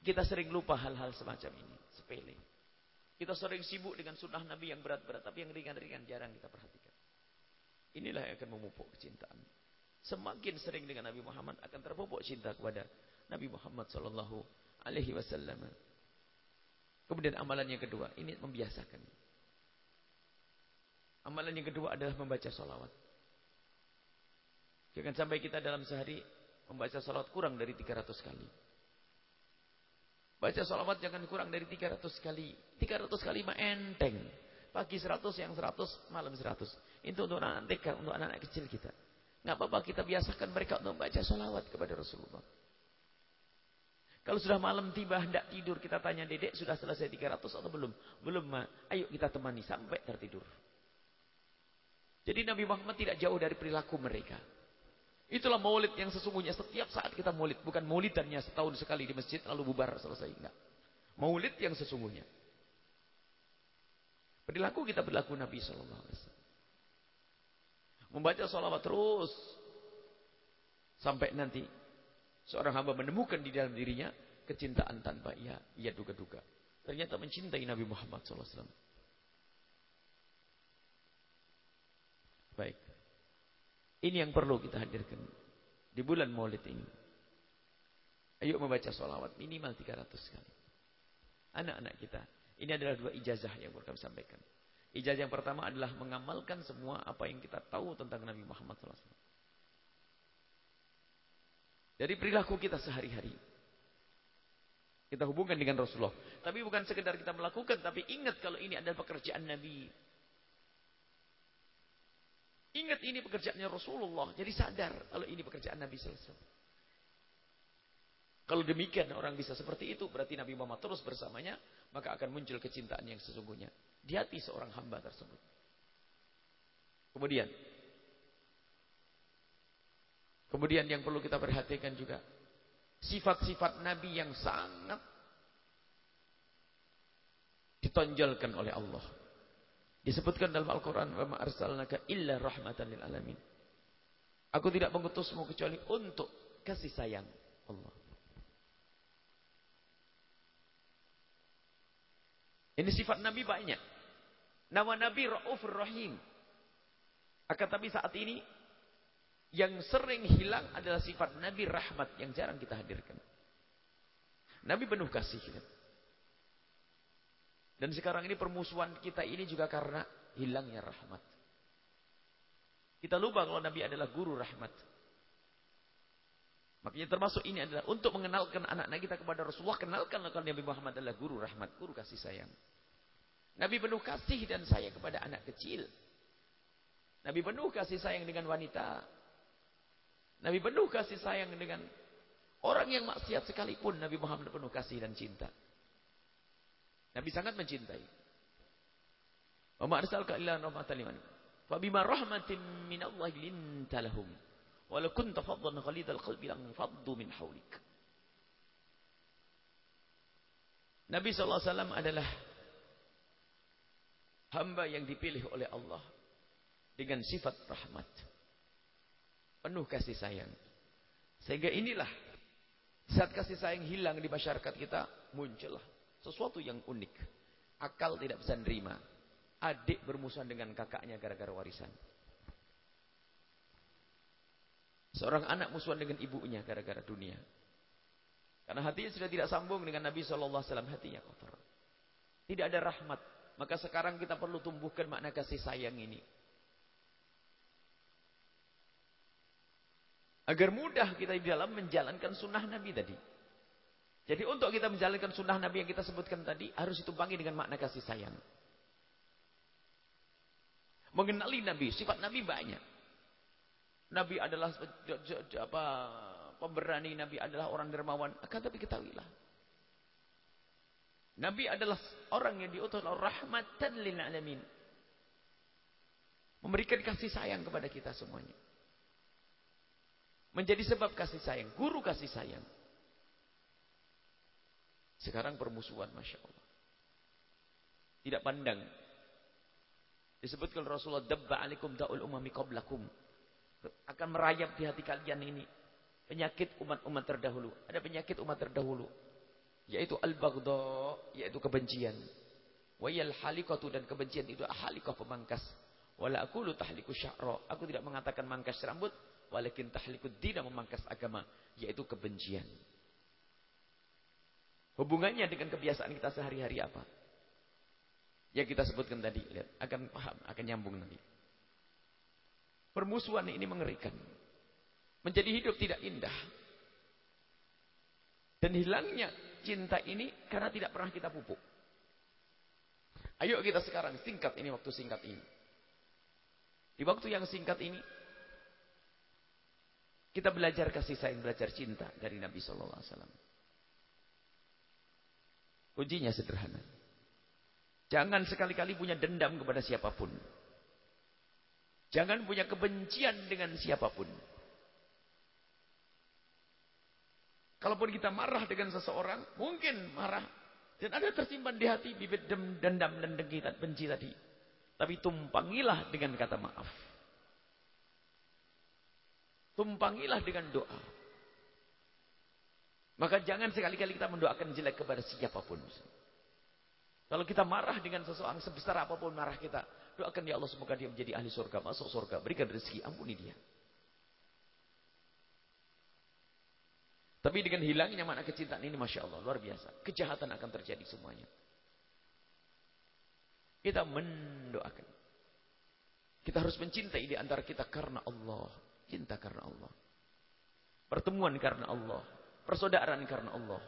Kita sering lupa hal-hal semacam ini, sepele. Kita sering sibuk dengan sunnah Nabi yang berat-berat tapi yang ringan-ringan jarang kita perhatikan. Inilah yang akan memupuk kecintaan. Semakin sering dengan Nabi Muhammad akan terpupuk cinta kepada Nabi Muhammad sallallahu alaihi wasallam. Kemudian amalan yang kedua, ini membiasakan. Amalan yang kedua adalah membaca salawat. Jangan sampai kita dalam sehari membaca salawat kurang dari 300 kali. Baca salawat jangan kurang dari 300 kali. 300 kali mah enteng. Pagi 100, yang 100, malam 100. Itu untuk anak-anak TK, untuk anak-anak kecil kita. Nggak apa-apa kita biasakan mereka untuk membaca salawat kepada Rasulullah. Kalau sudah malam tiba hendak tidur kita tanya dedek sudah selesai 300 atau belum? Belum ma. Ayo kita temani sampai tertidur. Jadi Nabi Muhammad tidak jauh dari perilaku mereka. Itulah maulid yang sesungguhnya setiap saat kita maulid. Bukan maulidannya setahun sekali di masjid lalu bubar selesai. Enggak. Maulid yang sesungguhnya. Perilaku kita perilaku Nabi SAW. Membaca salawat terus. Sampai nanti Seorang hamba menemukan di dalam dirinya kecintaan tanpa ia ia duga-duga. Ternyata mencintai Nabi Muhammad SAW. Baik. Ini yang perlu kita hadirkan di bulan Maulid ini. Ayo membaca sholawat minimal 300 kali. Anak-anak kita. Ini adalah dua ijazah yang kami sampaikan. Ijazah yang pertama adalah mengamalkan semua apa yang kita tahu tentang Nabi Muhammad SAW. Dari perilaku kita sehari-hari. Kita hubungkan dengan Rasulullah. Tapi bukan sekedar kita melakukan, tapi ingat kalau ini adalah pekerjaan Nabi. Ingat ini pekerjaannya Rasulullah. Jadi sadar kalau ini pekerjaan Nabi SAW. Kalau demikian orang bisa seperti itu, berarti Nabi Muhammad terus bersamanya, maka akan muncul kecintaan yang sesungguhnya. Di hati seorang hamba tersebut. Kemudian, Kemudian yang perlu kita perhatikan juga sifat-sifat Nabi yang sangat ditonjolkan oleh Allah. Disebutkan dalam Al-Qur'an wa arsalnaka illa rahmatan lil. Aku tidak mengutusmu kecuali untuk kasih sayang Allah. Ini sifat Nabi banyak. Nama Nabi Raufur Rahim. Akan tapi saat ini yang sering hilang adalah sifat Nabi rahmat yang jarang kita hadirkan. Nabi penuh kasih. Dan sekarang ini permusuhan kita ini juga karena hilangnya rahmat. Kita lupa kalau Nabi adalah guru rahmat. Makanya termasuk ini adalah untuk mengenalkan anak-anak kita kepada Rasulullah. Kenalkan kalau Nabi Muhammad adalah guru rahmat. Guru kasih sayang. Nabi penuh kasih dan sayang kepada anak kecil. Nabi penuh kasih sayang dengan wanita. Nabi penuh kasih sayang dengan orang yang maksiat sekalipun Nabi Muhammad penuh kasih dan cinta. Nabi sangat mencintai. Wa ma arsalka illa rahmatan liman. Fa bima rahmatin min Allah linta lahum. Walau kunta faddan qalbi lang min hawlik. Nabi SAW adalah hamba yang dipilih oleh Allah dengan sifat rahmat. Penuh kasih sayang. Sehingga inilah saat kasih sayang hilang di masyarakat kita muncullah sesuatu yang unik. Akal tidak bisa nerima. Adik bermusuhan dengan kakaknya gara-gara warisan. Seorang anak musuhan dengan ibunya gara-gara dunia. Karena hatinya sudah tidak sambung dengan Nabi SAW. Hatinya kotor. Tidak ada rahmat. Maka sekarang kita perlu tumbuhkan makna kasih sayang ini. Agar mudah kita di dalam menjalankan sunnah Nabi tadi. Jadi untuk kita menjalankan sunnah Nabi yang kita sebutkan tadi, harus ditumpangi dengan makna kasih sayang. Mengenali Nabi, sifat Nabi banyak. Nabi adalah apa pemberani, Nabi adalah orang dermawan. Akan tapi ketahuilah. Nabi adalah orang yang diutus rahmatan lil alamin. Memberikan kasih sayang kepada kita semuanya. Menjadi sebab kasih sayang, guru kasih sayang. Sekarang permusuhan, Masya Allah. Tidak pandang. Disebutkan Rasulullah, Dabba alikum da'ul umami qablakum. Akan merayap di hati kalian ini. Penyakit umat-umat terdahulu. Ada penyakit umat terdahulu. Yaitu al-baghdha, yaitu kebencian. Wayal halikatu dan kebencian itu halikah pemangkas. Wala aqulu tahliku sya'ra. Aku tidak mengatakan mangkas rambut, walakin tahliku dina memangkas agama, yaitu kebencian. Hubungannya dengan kebiasaan kita sehari-hari apa? Yang kita sebutkan tadi, lihat, akan paham, akan nyambung nanti. Permusuhan ini mengerikan. Menjadi hidup tidak indah. Dan hilangnya cinta ini karena tidak pernah kita pupuk. Ayo kita sekarang singkat ini waktu singkat ini. Di waktu yang singkat ini kita belajar kasih sayang, belajar cinta dari Nabi sallallahu alaihi wasallam. Kuncinya sederhana. Jangan sekali-kali punya dendam kepada siapa pun. Jangan punya kebencian dengan siapa pun. Kalaupun kita marah dengan seseorang, mungkin marah. Dan ada tersimpan di hati bibit dendam dan dengki benci tadi. Tapi tumpangilah dengan kata maaf. Tumpangilah dengan doa. Maka jangan sekali-kali kita mendoakan jelek kepada siapa pun. Kalau kita marah dengan seseorang sebesar apa pun marah kita, doakan ya Allah semoga dia menjadi ahli surga, masuk surga, berikan rezeki, ampuni dia. Tapi dengan hilangnya makna kecintaan ini Masya Allah, luar biasa. Kejahatan akan terjadi semuanya. Kita mendoakan. Kita harus mencintai di antara kita karena Allah. Cinta karena Allah. Pertemuan karena Allah. Persaudaraan karena Allah.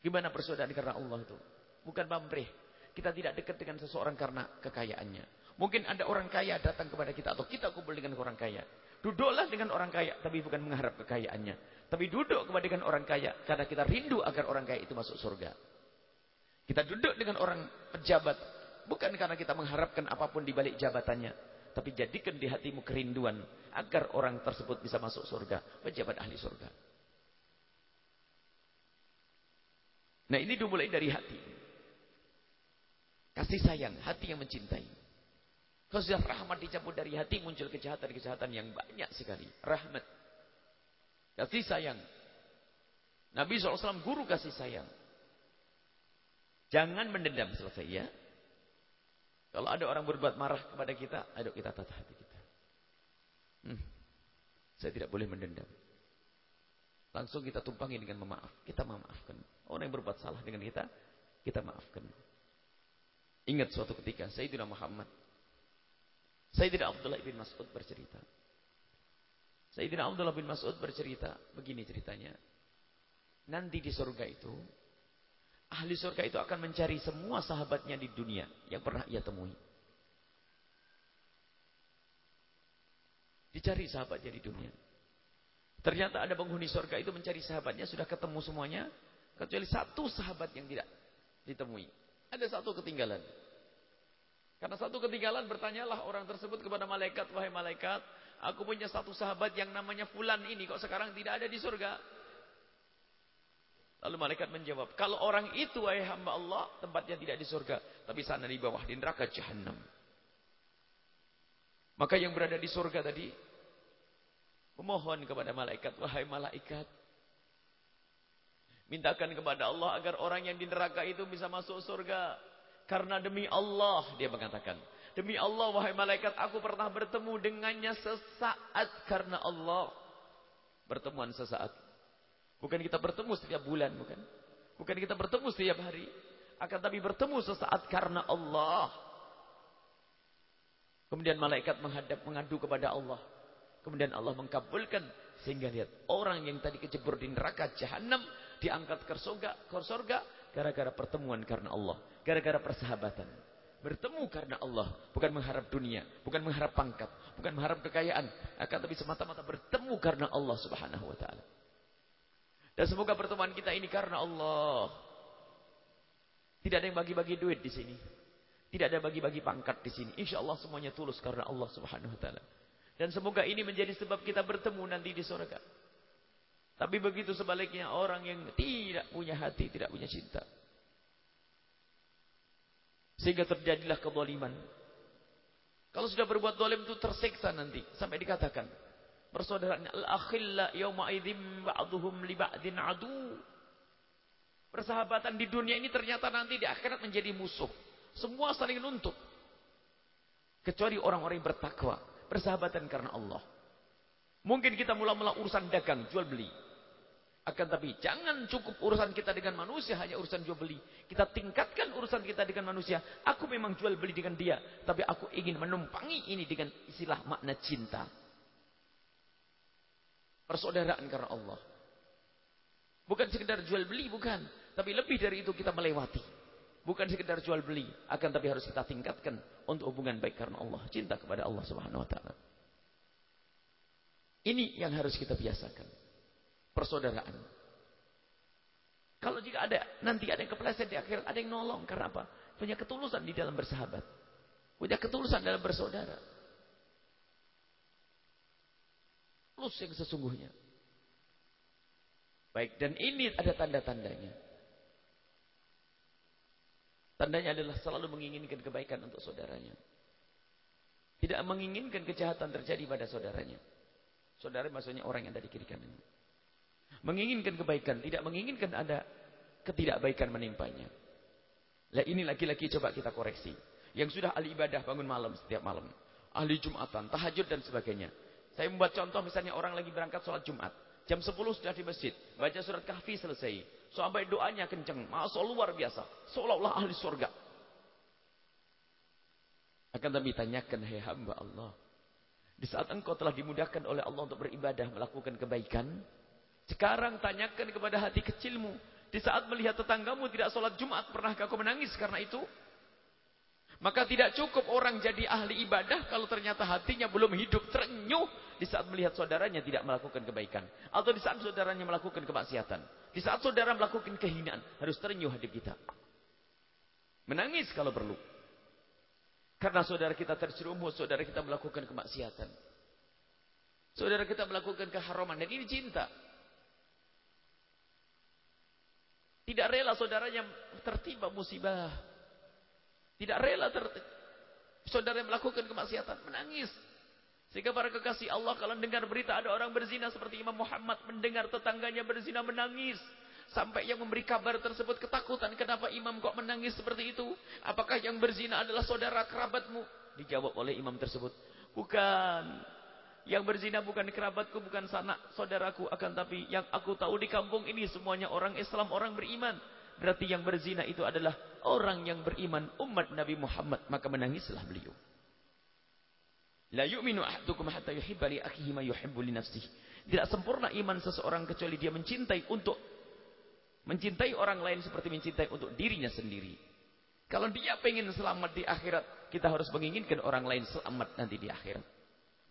Gimana persaudaraan karena Allah itu? Bukan pamrih. Kita tidak dekat dengan seseorang karena kekayaannya. Mungkin ada orang kaya datang kepada kita atau kita kumpul dengan orang kaya. Duduklah dengan orang kaya tapi bukan mengharap kekayaannya. Tapi duduk kepada dengan orang kaya karena kita rindu agar orang kaya itu masuk surga. Kita duduk dengan orang pejabat bukan karena kita mengharapkan apa pun di balik jabatannya, tapi jadikan di hatimu kerinduan agar orang tersebut bisa masuk surga, pejabat ahli surga. Nah, ini dimulai dari hati. Kasih sayang, hati yang mencintai. Kalau sudah rahmat dicampur dari hati, muncul kejahatan-kejahatan yang banyak sekali. Rahmat. Kasih sayang. Nabi SAW guru kasih sayang. Jangan mendendam selesai ya. Kalau ada orang berbuat marah kepada kita, ayo kita tata hati kita. Hmm, saya tidak boleh mendendam. Langsung kita tumpangi dengan memaaf. Kita memaafkan. Orang yang berbuat salah dengan kita, kita maafkan. Ingat suatu ketika, Sayyidina Muhammad. Sayyidina Abdullah bin Mas'ud bercerita. Sayyidina Abdullah bin Mas'ud bercerita. Begini ceritanya. Nanti di surga itu, Ahli surga itu akan mencari semua sahabatnya di dunia yang pernah ia temui. Dicari sahabatnya di dunia. Ternyata ada penghuni surga itu mencari sahabatnya, sudah ketemu semuanya. Kecuali satu sahabat yang tidak ditemui. Ada satu ketinggalan. Karena satu ketinggalan bertanyalah orang tersebut kepada malaikat. Wahai malaikat, aku punya satu sahabat yang namanya Fulan ini. Kok sekarang tidak ada di surga? Lalu malaikat menjawab, kalau orang itu wahai hamba Allah, tempatnya tidak di surga, tapi sana di bawah di neraka jahanam. Maka yang berada di surga tadi memohon kepada malaikat, wahai malaikat, mintakan kepada Allah agar orang yang di neraka itu bisa masuk surga. Karena demi Allah dia mengatakan, demi Allah wahai malaikat, aku pernah bertemu dengannya sesaat karena Allah. Pertemuan sesaat. Bukan kita bertemu setiap bulan, bukan. Bukan kita bertemu setiap hari. Akan tapi bertemu sesaat karena Allah. Kemudian malaikat menghadap mengadu kepada Allah. Kemudian Allah mengkabulkan sehingga lihat orang yang tadi kecebur di neraka jahanam diangkat ke surga, ke surga gara-gara pertemuan karena Allah, gara-gara persahabatan. Bertemu karena Allah, bukan mengharap dunia, bukan mengharap pangkat, bukan mengharap kekayaan, Akan tapi semata-mata bertemu karena Allah subhanahu wa ta'ala. Dan semoga pertemuan kita ini karena Allah. Tidak ada yang bagi-bagi duit di sini. Tidak ada bagi-bagi pangkat di sini. Insya Allah semuanya tulus karena Allah subhanahu wa ta'ala. Dan semoga ini menjadi sebab kita bertemu nanti di surga. Tapi begitu sebaliknya orang yang tidak punya hati, tidak punya cinta. Sehingga terjadilah kezaliman. Kalau sudah berbuat zalim itu tersiksa nanti sampai dikatakan persaudaraan al-akhilla yauma idzim ba'dhum li adu. Persahabatan di dunia ini ternyata nanti di akhirat menjadi musuh. Semua saling nuntut. Kecuali orang-orang yang bertakwa, persahabatan karena Allah. Mungkin kita mula-mula urusan dagang, jual beli. Akan tapi jangan cukup urusan kita dengan manusia hanya urusan jual beli. Kita tingkatkan urusan kita dengan manusia. Aku memang jual beli dengan dia, tapi aku ingin menumpangi ini dengan istilah makna cinta. Persaudaraan karena Allah. Bukan sekedar jual beli, bukan. Tapi lebih dari itu kita melewati. Bukan sekedar jual beli, akan tapi harus kita tingkatkan untuk hubungan baik karena Allah, cinta kepada Allah Subhanahu wa taala. Ini yang harus kita biasakan persaudaraan. Kalau jika ada nanti ada yang kepleset di akhirat, ada yang nolong karena apa? Punya ketulusan di dalam bersahabat. Punya ketulusan dalam bersaudara. Tulus yang sesungguhnya. Baik, dan ini ada tanda-tandanya. Tandanya adalah selalu menginginkan kebaikan untuk saudaranya. Tidak menginginkan kejahatan terjadi pada saudaranya. Saudara maksudnya orang yang ada di kiri kanannya. Menginginkan kebaikan, tidak menginginkan ada ketidakbaikan menimpanya. Lah ini lagi-lagi coba kita koreksi. Yang sudah ahli ibadah bangun malam setiap malam. Ahli Jumatan, tahajud dan sebagainya. Saya membuat contoh misalnya orang lagi berangkat sholat Jumat. Jam 10 sudah di masjid. Baca surat kahfi selesai. Sampai doanya kenceng. Masya luar biasa. Seolah-olah ahli surga. Akan tapi tanyakan, hai hamba Allah. Di saat engkau telah dimudahkan oleh Allah untuk beribadah, melakukan kebaikan. Sekarang tanyakan kepada hati kecilmu. Di saat melihat tetanggamu tidak sholat Jumat, pernahkah kau menangis karena itu? Maka tidak cukup orang jadi ahli ibadah kalau ternyata hatinya belum hidup terenyuh di saat melihat saudaranya tidak melakukan kebaikan. Atau di saat saudaranya melakukan kemaksiatan. Di saat saudara melakukan kehinaan, harus terenyuh hati kita. Menangis kalau perlu. Karena saudara kita terjerumus, saudara kita melakukan kemaksiatan. Saudara kita melakukan keharaman. Dan ini cinta. Tidak rela saudaranya tertimpa musibah. Tidak rela ter saudara yang melakukan kemaksiatan menangis. Sehingga para kekasih Allah kalau dengar berita ada orang berzina seperti Imam Muhammad mendengar tetangganya berzina menangis. Sampai yang memberi kabar tersebut ketakutan. Kenapa imam kok menangis seperti itu? Apakah yang berzina adalah saudara kerabatmu? Dijawab oleh imam tersebut. Bukan. Yang berzina bukan kerabatku, bukan sanak saudaraku. Akan tapi yang aku tahu di kampung ini semuanya orang Islam, orang beriman. Berarti yang berzina itu adalah orang yang beriman, umat Nabi Muhammad. Maka menangislah beliau. La yu'minu ahadukum hatta yuhibba li akhihi ma yuhibbu li nafsihi. Tidak sempurna iman seseorang kecuali dia mencintai untuk mencintai orang lain seperti mencintai untuk dirinya sendiri. Kalau dia pengen selamat di akhirat, kita harus menginginkan orang lain selamat nanti di akhirat.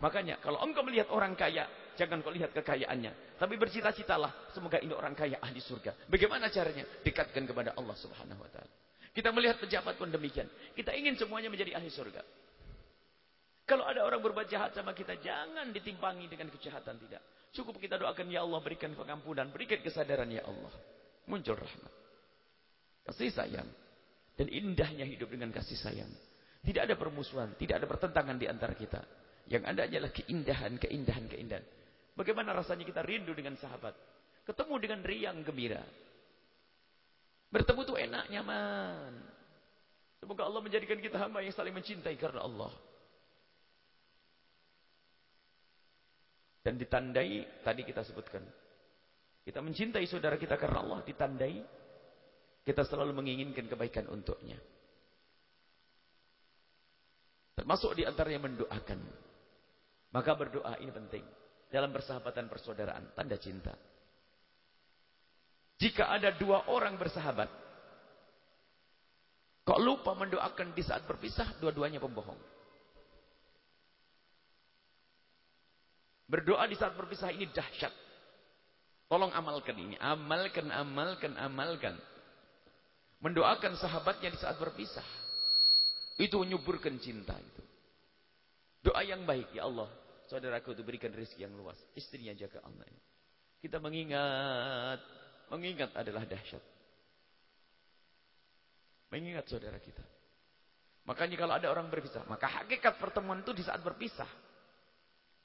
Makanya kalau engkau melihat orang kaya, jangan kau lihat kekayaannya. Tapi bercita-citalah semoga ini orang kaya ahli surga. Bagaimana caranya? Dekatkan kepada Allah subhanahu wa ta'ala. Kita melihat pejabat pun demikian. Kita ingin semuanya menjadi ahli surga. Kalau ada orang berbuat jahat sama kita, jangan ditimpangi dengan kejahatan. Tidak. Cukup kita doakan, Ya Allah berikan pengampunan, berikan kesadaran, Ya Allah. Muncul rahmat. Kasih sayang. Dan indahnya hidup dengan kasih sayang. Tidak ada permusuhan, tidak ada pertentangan di antara kita. Yang ada adalah keindahan, keindahan, keindahan. Bagaimana rasanya kita rindu dengan sahabat. Ketemu dengan riang gembira. Bertemu itu enak, nyaman. Semoga Allah menjadikan kita hamba yang saling mencintai karena Allah. Dan ditandai, tadi kita sebutkan. Kita mencintai saudara kita karena Allah, ditandai. Kita selalu menginginkan kebaikan untuknya. Termasuk di antaranya mendoakan. Maka berdoa ini penting. Dalam persahabatan persaudaraan. Tanda cinta. Jika ada dua orang bersahabat. Kok lupa mendoakan di saat berpisah. Dua-duanya pembohong. Berdoa di saat berpisah ini dahsyat. Tolong amalkan ini. Amalkan, amalkan, amalkan. Mendoakan sahabatnya di saat berpisah. Itu menyuburkan cinta itu. Doa yang baik. Ya Allah, saudaraku itu berikan rezeki yang luas. Istrinya jaga Allah. Kita mengingat. Mengingat adalah dahsyat. Mengingat saudara kita. Makanya kalau ada orang berpisah. Maka hakikat pertemuan itu di saat berpisah.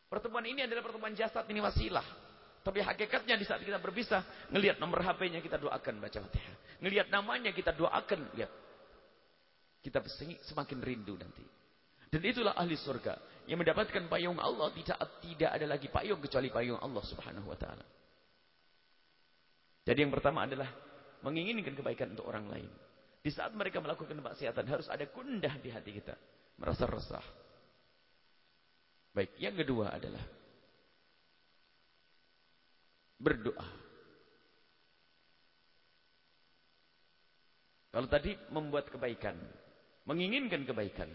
Pertemuan ini adalah pertemuan jasad. Ini wasilah. Tapi hakikatnya di saat kita berpisah. Ngelihat nomor HP-nya kita doakan baca fatihah. Ngelihat namanya kita doakan. Lihat. Kita semakin rindu nanti. Dan itulah ahli surga. Yang mendapatkan payung Allah. Tidak, tidak ada lagi payung kecuali payung Allah subhanahu wa ta'ala. Jadi yang pertama adalah menginginkan kebaikan untuk orang lain. Di saat mereka melakukan kemaksiatan harus ada gundah di hati kita, merasa resah. Baik, yang kedua adalah berdoa. Kalau tadi membuat kebaikan, menginginkan kebaikan.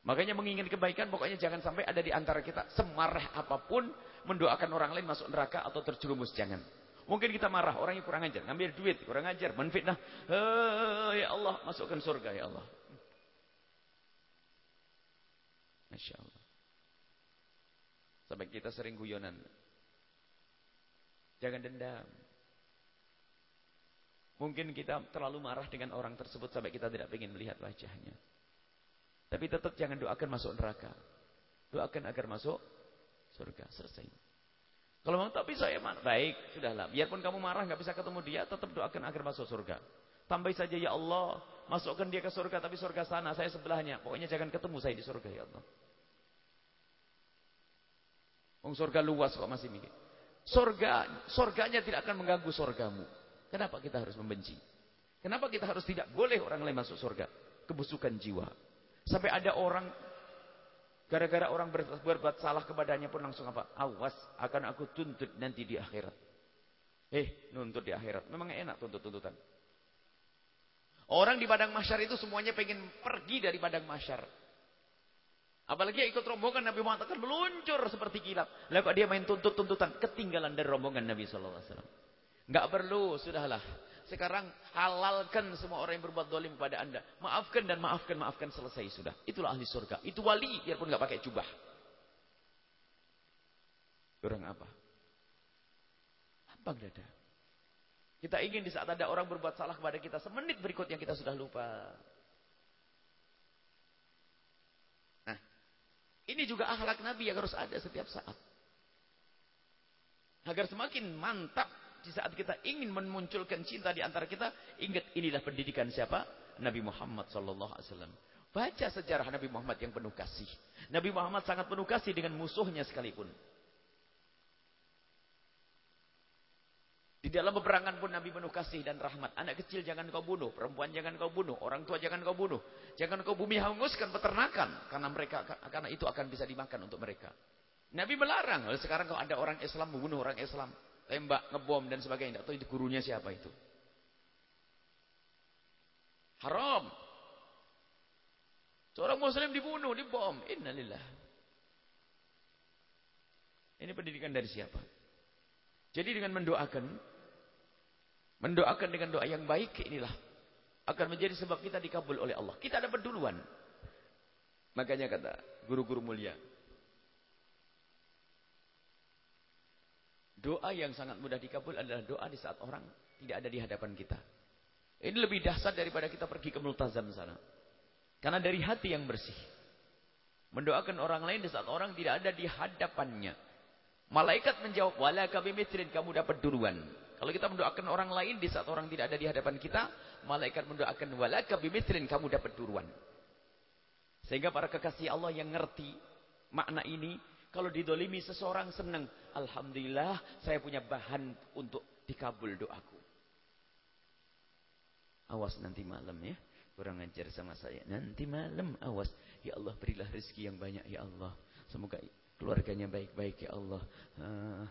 Makanya menginginkan kebaikan pokoknya jangan sampai ada di antara kita semarah apa pun mendoakan orang lain masuk neraka atau terjerumus jangan. Mungkin kita marah, orangnya kurang ajar, ngambil duit, kurang ajar, menfitnah. Ya Allah, masukkan surga ya Allah. Masya Allah. Sampai kita sering guyonan. Jangan dendam. Mungkin kita terlalu marah dengan orang tersebut sampai kita tidak ingin melihat wajahnya. Tapi tetap jangan doakan masuk neraka. Doakan agar masuk surga. Selesai. Kalau mau tapi saya marah. Baik, sudahlah. Biarpun kamu marah nggak bisa ketemu dia, tetap doakan agar masuk surga. Tambah saja ya Allah, masukkan dia ke surga tapi surga sana, saya sebelahnya. Pokoknya jangan ketemu saya di surga ya Allah. Wong surga luas kok masih mikir. Surga, surganya tidak akan mengganggu surgamu. Kenapa kita harus membenci? Kenapa kita harus tidak boleh orang lain masuk surga? Kebusukan jiwa. Sampai ada orang Gara-gara orang berbuat salah kepadanya pun langsung apa? Awas, akan aku tuntut nanti di akhirat. Eh, nuntut di akhirat. Memang enak tuntut-tuntutan. Orang di padang masyar itu semuanya pengen pergi dari padang masyar. Apalagi ikut rombongan Nabi Muhammad akan meluncur seperti kilat. Lalu dia main tuntut-tuntutan, ketinggalan dari rombongan Nabi Sallallahu Alaihi perlu, sudahlah. Sekarang halalkan semua orang yang berbuat dolim pada anda. Maafkan dan maafkan, maafkan selesai sudah. Itulah ahli surga. Itu wali biarpun nggak pakai jubah. Orang apa? Apa dada? Kita ingin di saat ada orang berbuat salah kepada kita. Semenit berikutnya kita sudah lupa. Nah, ini juga akhlak Nabi yang harus ada setiap saat. Agar semakin mantap di saat kita ingin memunculkan cinta di antara kita, ingat inilah pendidikan siapa? Nabi Muhammad sallallahu alaihi wasallam. Baca sejarah Nabi Muhammad yang penuh kasih. Nabi Muhammad sangat penuh kasih dengan musuhnya sekalipun. Di dalam peperangan pun Nabi penuh kasih dan rahmat. Anak kecil jangan kau bunuh, perempuan jangan kau bunuh, orang tua jangan kau bunuh. Jangan kau bumi hanguskan peternakan karena mereka karena itu akan bisa dimakan untuk mereka. Nabi melarang. Sekarang kalau ada orang Islam membunuh orang Islam, tembak, ngebom dan sebagainya. Tahu itu gurunya siapa itu. Haram. Seorang muslim dibunuh, dibom. Innalillah. Ini pendidikan dari siapa? Jadi dengan mendoakan, mendoakan dengan doa yang baik inilah akan menjadi sebab kita dikabul oleh Allah. Kita dapat duluan. Makanya kata guru-guru mulia, Doa yang sangat mudah dikabul adalah doa di saat orang tidak ada di hadapan kita. Ini lebih dahsyat daripada kita pergi ke multazam sana. Karena dari hati yang bersih. Mendoakan orang lain di saat orang tidak ada di hadapannya. Malaikat menjawab, wala kabimitrin, kamu dapat duluan. Kalau kita mendoakan orang lain di saat orang tidak ada di hadapan kita, malaikat mendoakan, wala kabimitrin, kamu dapat duluan. Sehingga para kekasih Allah yang ngerti makna ini, kalau didolimi seseorang senang. Alhamdulillah saya punya bahan untuk dikabul doaku. Awas nanti malam ya. Kurang ajar sama saya. Nanti malam awas. Ya Allah berilah rezeki yang banyak ya Allah. Semoga keluarganya baik-baik ya Allah. Uh,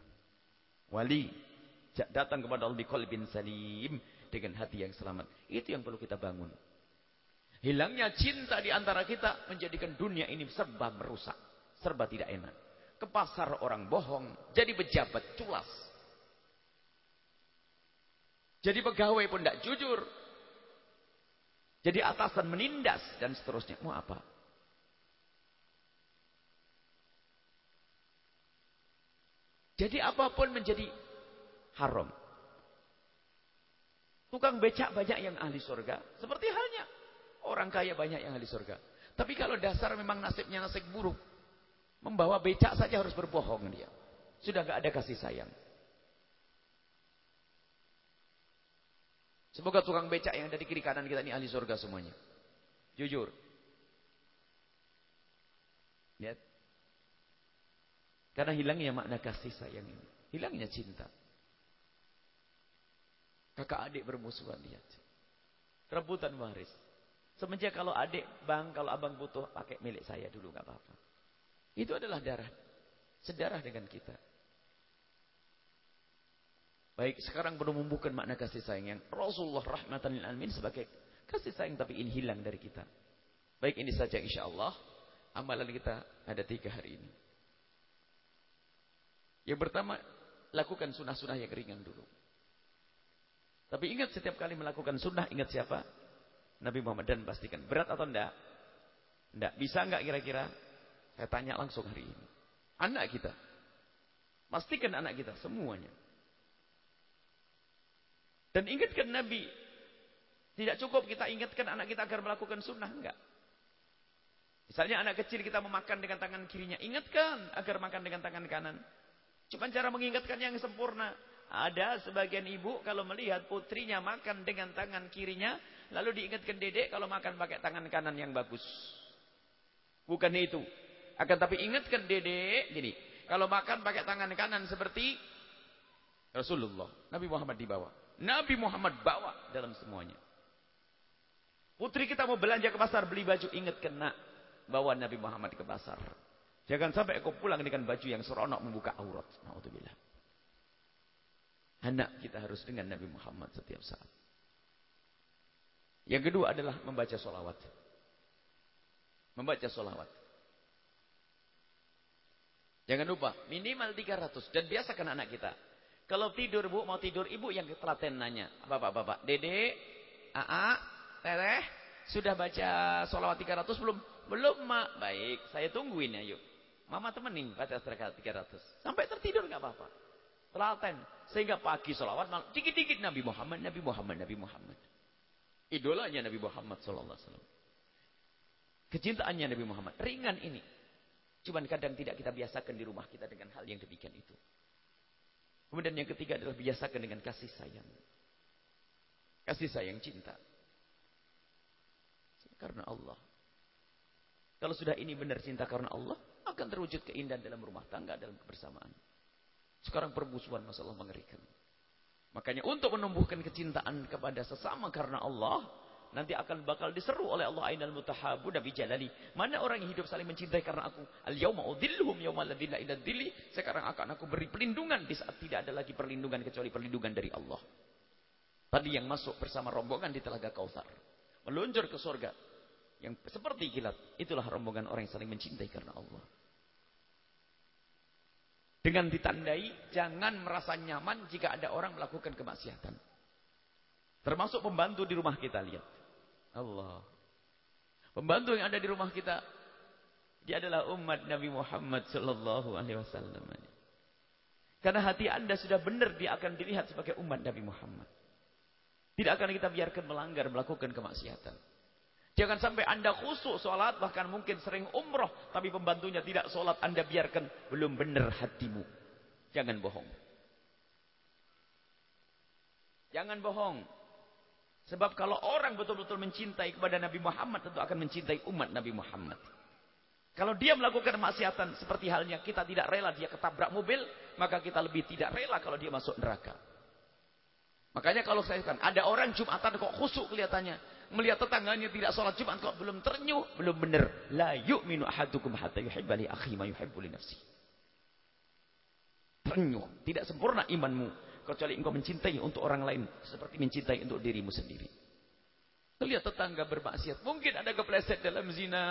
wali. Datang kepada Allah bin salim. Dengan hati yang selamat. Itu yang perlu kita bangun. Hilangnya cinta di antara kita menjadikan dunia ini serba merusak. Serba tidak enak. Ke pasar orang bohong. Jadi pejabat culas. Jadi pegawai pun tidak jujur. Jadi atasan menindas dan seterusnya. Mau apa? Jadi apa pun menjadi haram. Tukang becak banyak yang ahli surga. Seperti halnya orang kaya banyak yang ahli surga. Tapi kalau dasar memang nasibnya nasib buruk. Membawa becak saja harus berbohong dia. Sudah gak ada kasih sayang. Semoga tukang becak yang ada di kiri kanan kita ini ahli surga semuanya. Jujur. Lihat. Karena hilangnya makna kasih sayang ini. Hilangnya cinta. Kakak adik bermusuhan lihat. Rebutan waris. Semenjak kalau adik bang, kalau abang butuh pakai milik saya dulu nggak apa-apa. Itu adalah darah. Sedarah dengan kita. Baik, sekarang perlu membuka makna kasih sayang yang Rasulullah rahmatan lil alamin sebagai kasih sayang tapi ini hilang dari kita. Baik, ini saja insya Allah amalan kita ada tiga hari ini. Yang pertama, lakukan sunnah-sunnah yang ringan dulu. Tapi ingat setiap kali melakukan sunnah, ingat siapa? Nabi Muhammad dan pastikan. Berat atau enggak? Enggak. Bisa enggak kira-kira? Saya tanya langsung hari ini. Anak kita. Pastikan anak kita, semuanya. Dan ingatkan Nabi. Tidak cukup kita ingatkan anak kita agar melakukan sunnah. Enggak. Misalnya anak kecil kita memakan dengan tangan kirinya. Ingatkan agar makan dengan tangan kanan. Cuma cara mengingatkan yang sempurna. Ada sebagian ibu kalau melihat putrinya makan dengan tangan kirinya. Lalu diingatkan dedek kalau makan pakai tangan kanan yang bagus. Bukan itu. Akan tapi ingatkan dedek. Gini. Kalau makan pakai tangan kanan seperti Rasulullah. Nabi Muhammad dibawa. Nabi Muhammad bawa dalam semuanya. Putri kita mau belanja ke pasar beli baju. Ingatkan nak. Bawa Nabi Muhammad ke pasar. Jangan sampai aku pulang dengan baju yang seronok membuka aurat. Nauzubillah. Anak kita harus dengan Nabi Muhammad setiap saat. Yang kedua adalah membaca solawat. Membaca solawat. Jangan lupa, minimal 300. Dan biasakan anak kita. Kalau tidur bu, mau tidur ibu yang telaten nanya. Bapak-bapak, dede, aa, teteh, sudah baca solawat 300 belum? Belum mak. Baik, saya tungguin ya yuk. Mama temenin baca rakaat 300. Sampai tertidur nggak apa-apa. Telaten. Sehingga pagi sholawat malam. Dikit-dikit Nabi Muhammad, Nabi Muhammad, Nabi Muhammad. Idolanya Nabi Muhammad wasallam. Kecintaannya Nabi Muhammad. Ringan ini. Cuman kadang tidak kita biasakan di rumah kita dengan hal yang demikian itu. Kemudian yang ketiga adalah biasakan dengan kasih sayang. Kasih sayang cinta. Karena Allah. Kalau sudah ini benar cinta karena Allah, akan terwujud keindahan dalam rumah tangga, dalam kebersamaan. Sekarang permusuhan masalah mengerikan. Makanya untuk menumbuhkan kecintaan kepada sesama karena Allah, nanti akan bakal diseru oleh Allah ainal mutahabu nabi jalali. Mana orang yang hidup saling mencintai karena aku? Al yauma udhilluhum yauma illa. Sekarang akan aku beri perlindungan di saat tidak ada lagi perlindungan kecuali perlindungan dari Allah. Tadi yang masuk bersama rombongan di Telaga Kautsar, meluncur ke surga yang seperti kilat. Itulah rombongan orang yang saling mencintai karena Allah. Dengan ditandai, jangan merasa nyaman jika ada orang melakukan kemaksiatan. Termasuk pembantu di rumah kita, lihat. Allah. Pembantu yang ada di rumah kita, dia adalah umat Nabi Muhammad sallallahu alaihi wasallam. Karena hati Anda sudah benar, dia akan dilihat sebagai umat Nabi Muhammad. Tidak akan kita biarkan melanggar, melakukan kemaksiatan. Jangan sampai anda khusyuk sholat, bahkan mungkin sering umroh, tapi pembantunya tidak sholat, anda biarkan belum benar hatimu. Jangan bohong. Jangan bohong. Sebab kalau orang betul-betul mencintai kepada Nabi Muhammad, tentu akan mencintai umat Nabi Muhammad. Kalau dia melakukan maksiatan seperti halnya kita tidak rela dia ketabrak mobil, maka kita lebih tidak rela kalau dia masuk neraka. Makanya kalau saya katakan, ada orang Jumatan kok khusyuk kelihatannya melihat tetangganya tidak sholat Jumat kok belum ternyuh, belum benar. La yu'minu ahadukum hatta yuhibba li akhi ma yuhibbu li nafsi. Ternyuh, tidak sempurna imanmu kecuali engkau mencintai untuk orang lain seperti mencintai untuk dirimu sendiri. Melihat tetangga bermaksiat. Mungkin ada kepleset dalam zina.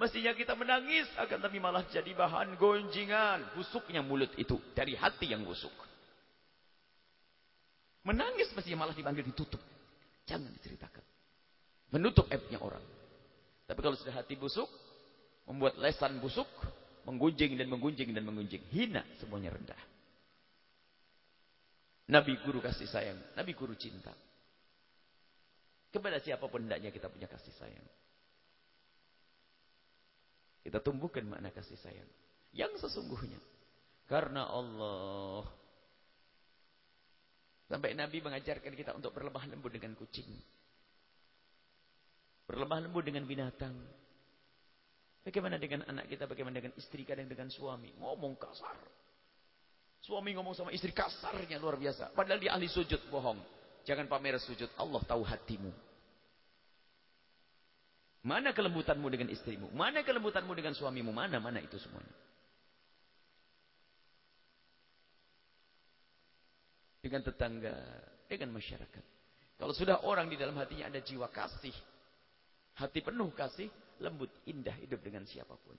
Mestinya kita menangis. Akan tapi malah jadi bahan gonjingan. Busuknya mulut itu. Dari hati yang busuk. Menangis mestinya malah dipanggil ditutup. Jangan diceritakan. Menutup aibnya orang. Tapi kalau sudah hati busuk. Membuat lesan busuk. Menggunjing dan menggunjing dan menggunjing. Hina semuanya rendah. Nabi guru kasih sayang. Nabi guru cinta. Kepada siapa pun hendaknya kita punya kasih sayang. Kita tumbuhkan makna kasih sayang. Yang sesungguhnya. Karena Allah. Sampai Nabi mengajarkan kita untuk berlemah lembut dengan kucing. Berlemah lembut dengan binatang. Bagaimana dengan anak kita, bagaimana dengan istri, kadang dengan suami. Ngomong kasar. Suami ngomong sama istri kasarnya luar biasa. Padahal dia ahli sujud, bohong. Jangan pamer sujud. Allah tahu hatimu. Mana kelembutanmu dengan istrimu? Mana kelembutanmu dengan suamimu? Mana, mana itu semuanya. Dengan tetangga, dengan masyarakat. Kalau sudah orang di dalam hatinya ada jiwa kasih. Hati penuh kasih, lembut, indah hidup dengan siapa pun.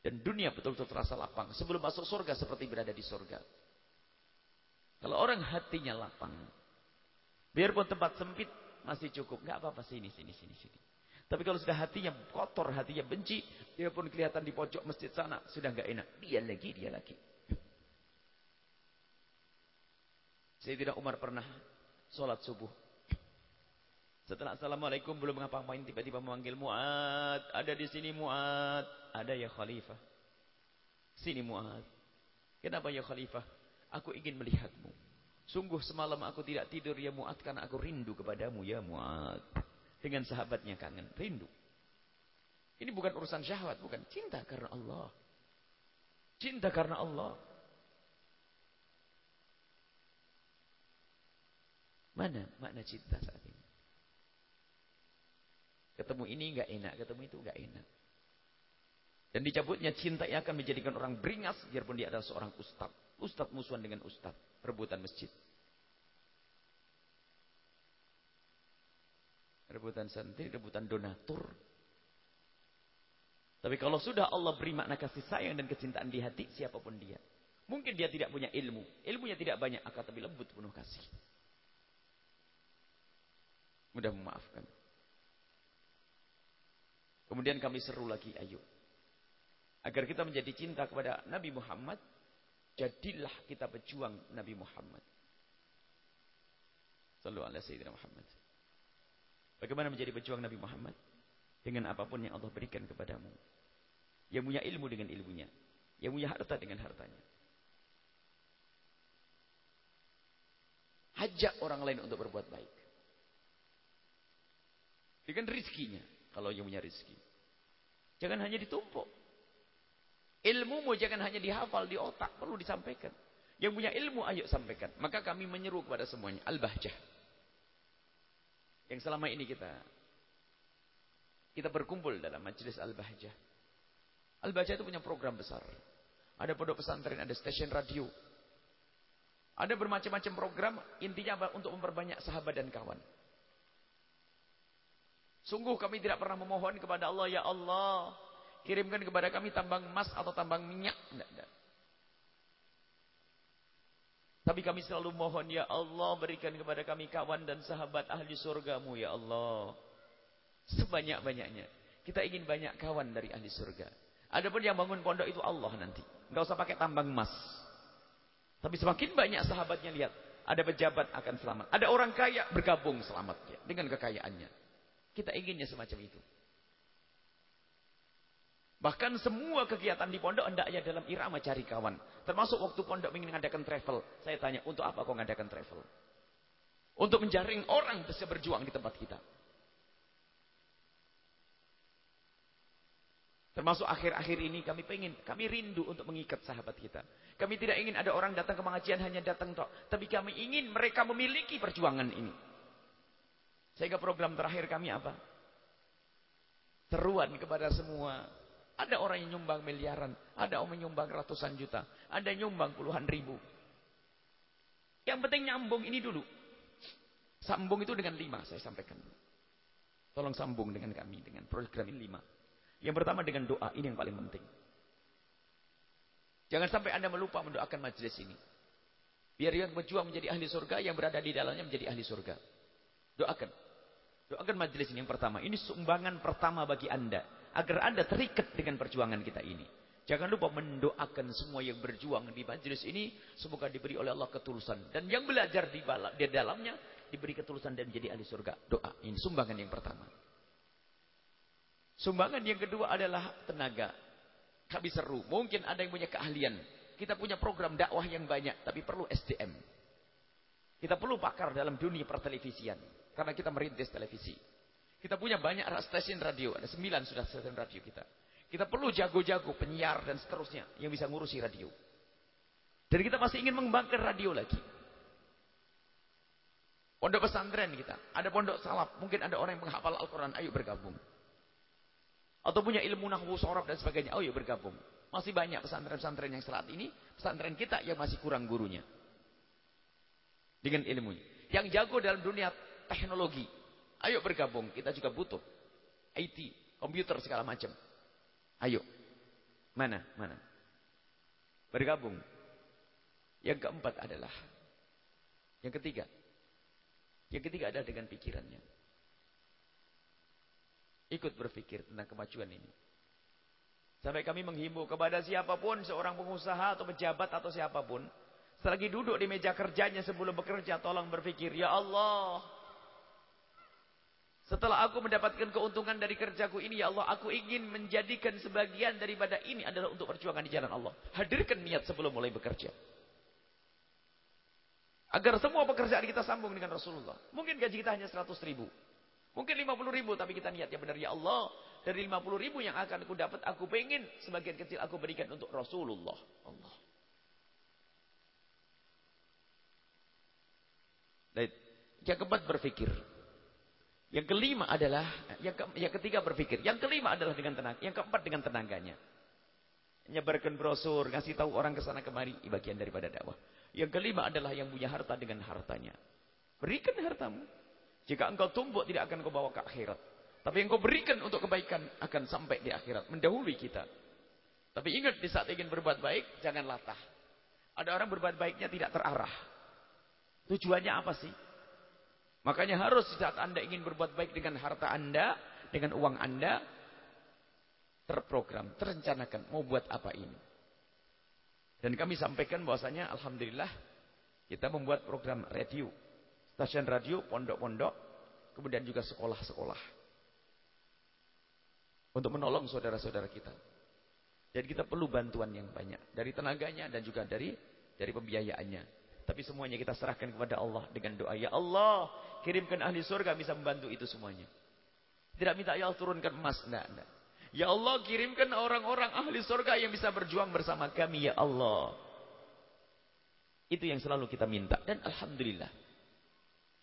Dan dunia betul-betul terasa lapang. Sebelum masuk surga seperti berada di surga. Kalau orang hatinya lapang. Biarpun tempat sempit masih cukup. Gak apa-apa sini, sini, sini, sini. Tapi kalau sudah hatinya kotor, hatinya benci. Dia pun kelihatan di pojok masjid sana. Sudah gak enak. Dia lagi, dia lagi. Sayyidina Umar pernah sholat subuh. Setelah Assalamualaikum belum ngapa-ngapain tiba-tiba memanggil Mu'ad. Ada di sini Mu'ad. Ada ya Khalifah. Sini Mu'ad. Kenapa ya Khalifah? Aku ingin melihatmu. Sungguh semalam aku tidak tidur ya Mu'ad karena aku rindu kepadamu ya Mu'ad. Dengan sahabatnya kangen. Rindu. Ini bukan urusan syahwat. Bukan. Cinta karena Allah. Cinta karena Allah. Mana makna cinta saat ini? Ketemu ini enggak enak, ketemu itu enggak enak. Dan dicabutnya cinta yang akan menjadikan orang beringas biarpun dia adalah seorang ustad. Ustad musuhan dengan ustad, rebutan masjid. Rebutan santri, rebutan donatur. Tapi kalau sudah Allah beri makna kasih sayang dan kecintaan di hati siapa pun dia. Mungkin dia tidak punya ilmu. Ilmunya tidak banyak akan tapi lembut penuh kasih. Mudah memaafkan. Kemudian kami seru lagi, ayo. Agar kita menjadi cinta kepada Nabi Muhammad, jadilah kita berjuang Nabi Muhammad. Sallu ala Sayyidina Muhammad. Bagaimana menjadi pejuang Nabi Muhammad? Dengan apa pun yang Allah berikan kepadamu. Yang punya ilmu dengan ilmunya. Yang punya harta dengan hartanya. Hajak orang lain untuk berbuat baik. Dengan rizkinya. Kalau yang punya rezeki. Jangan hanya ditumpuk. Ilmumu jangan hanya dihafal di otak. Perlu disampaikan. Yang punya ilmu ayo sampaikan. Maka kami menyeru kepada semuanya. Al-Bahjah. Yang selama ini kita kita berkumpul dalam majelis Al-Bahjah. Al-Bahjah itu punya program besar. Ada pondok pesantren, ada stasiun radio. Ada bermacam-macam program. Intinya? Untuk memperbanyak sahabat dan kawan. Sungguh kami tidak pernah memohon kepada Allah, Ya Allah, kirimkan kepada kami tambang emas atau tambang minyak. Tidak, tidak. Tapi kami selalu mohon, Ya Allah, berikan kepada kami kawan dan sahabat ahli surgamu, Ya Allah. Sebanyak-banyaknya. Kita ingin banyak kawan dari ahli surga. Adapun yang bangun pondok itu Allah nanti. Enggak usah pakai tambang emas. Tapi semakin banyak sahabatnya lihat. Ada pejabat akan selamat. Ada orang kaya bergabung selamat ya, dengan kekayaannya. Kita inginnya semacam itu. Bahkan semua kegiatan di pondok hendaknya dalam irama cari kawan. Termasuk waktu pondok ingin mengadakan travel. Saya tanya, untuk apa kau mengadakan travel? Untuk menjaring orang bisa berjuang di tempat kita. Termasuk akhir-akhir ini kami pengen, kami rindu untuk mengikat sahabat kita. Kami tidak ingin ada orang datang ke pengajian hanya datang tok. Tapi kami ingin mereka memiliki perjuangan ini. Sehingga program terakhir kami apa? Seruan kepada semua. Ada orang yang nyumbang miliaran. Ada orang yang nyumbang ratusan juta. Ada yang nyumbang puluhan ribu. Yang penting nyambung ini dulu. Sambung itu dengan lima saya sampaikan. Tolong sambung dengan kami dengan program ini lima. Yang pertama dengan doa, ini yang paling penting. Jangan sampai Anda melupa mendoakan majelis ini. Biar yang berjuang menjadi ahli surga, yang berada di dalamnya menjadi ahli surga. Doakan. Doakan majelis ini yang pertama. Ini sumbangan pertama bagi Anda. Agar Anda terikat dengan perjuangan kita ini. Jangan lupa mendoakan semua yang berjuang di majelis ini. Semoga diberi oleh Allah ketulusan. Dan yang belajar di, dalamnya, diberi ketulusan dan menjadi ahli surga. Doa. Ini sumbangan yang pertama. Sumbangan yang kedua adalah tenaga. Kami seru. Mungkin ada yang punya keahlian. Kita punya program dakwah yang banyak. Tapi perlu SDM. Kita perlu pakar dalam dunia pertelevisian. Karena kita merintis televisi. Kita punya banyak stasiun radio. Ada sembilan sudah stasiun radio kita. Kita perlu jago-jago, penyiar dan seterusnya. Yang bisa ngurusi radio. Dan kita masih ingin mengembangkan radio lagi. Pondok pesantren kita. Ada pondok salaf. Mungkin ada orang yang menghafal Al-Quran. Ayo bergabung. Atau punya ilmu nahwu sorof dan sebagainya. Ya bergabung. Masih banyak pesantren-pesantren yang saat ini. Pesantren kita yang masih kurang gurunya. Dengan ilmunya. Yang jago dalam dunia teknologi. Ayo bergabung. Kita juga butuh. IT. Komputer segala macam. Ayo. Mana? Mana? Bergabung. Yang keempat adalah. Yang ketiga. Yang ketiga adalah dengan pikirannya. Ikut berpikir tentang kemajuan ini. Sampai kami menghimbau kepada siapa pun, seorang pengusaha atau pejabat atau siapa pun. Selagi duduk di meja kerjanya sebelum bekerja, tolong berpikir, Ya Allah, setelah aku mendapatkan keuntungan dari kerjaku ini, Ya Allah, aku ingin menjadikan sebagian daripada ini adalah untuk perjuangan di jalan Allah. Hadirkan niat sebelum mulai bekerja. Agar semua pekerjaan kita sambung dengan Rasulullah. Mungkin gaji kita hanya 100 ribu. Mungkin 50 ribu, tapi kita niat yang benar. Ya Allah, dari 50 ribu yang akan aku dapat, aku pengen sebagian kecil aku berikan untuk Rasulullah. Allah. Dan yang keempat berpikir. Yang kelima adalah, yang, ke, yang ketiga berpikir. Yang kelima adalah dengan tenaga. Yang keempat dengan tenaganya. Nyebarkan brosur, ngasih tahu orang ke sana kemari, bagian daripada dakwah. Yang kelima adalah yang punya harta dengan hartanya. Berikan hartamu. Jika engkau tumbuk tidak akan kau bawa ke akhirat. Tapi yang kau berikan untuk kebaikan akan sampai di akhirat. Mendahului kita. Tapi ingat di saat ingin berbuat baik, jangan latah. Ada orang berbuat baiknya tidak terarah. Tujuannya apa sih? Makanya harus saat anda ingin berbuat baik dengan harta anda, dengan uang anda, terprogram, terencanakan mau buat apa ini. Dan kami sampaikan bahwasanya Alhamdulillah kita membuat program radio stasiun radio, pondok-pondok, kemudian juga sekolah-sekolah. Untuk menolong saudara-saudara kita. Dan kita perlu bantuan yang banyak. Dari tenaganya dan juga dari dari pembiayaannya. Tapi semuanya kita serahkan kepada Allah dengan doa. Ya Allah, kirimkan ahli surga bisa membantu itu semuanya. Tidak minta ya Allah turunkan emas. Tidak, tidak. Ya Allah, kirimkan orang-orang ahli surga yang bisa berjuang bersama kami. Ya Allah. Itu yang selalu kita minta. Dan Alhamdulillah.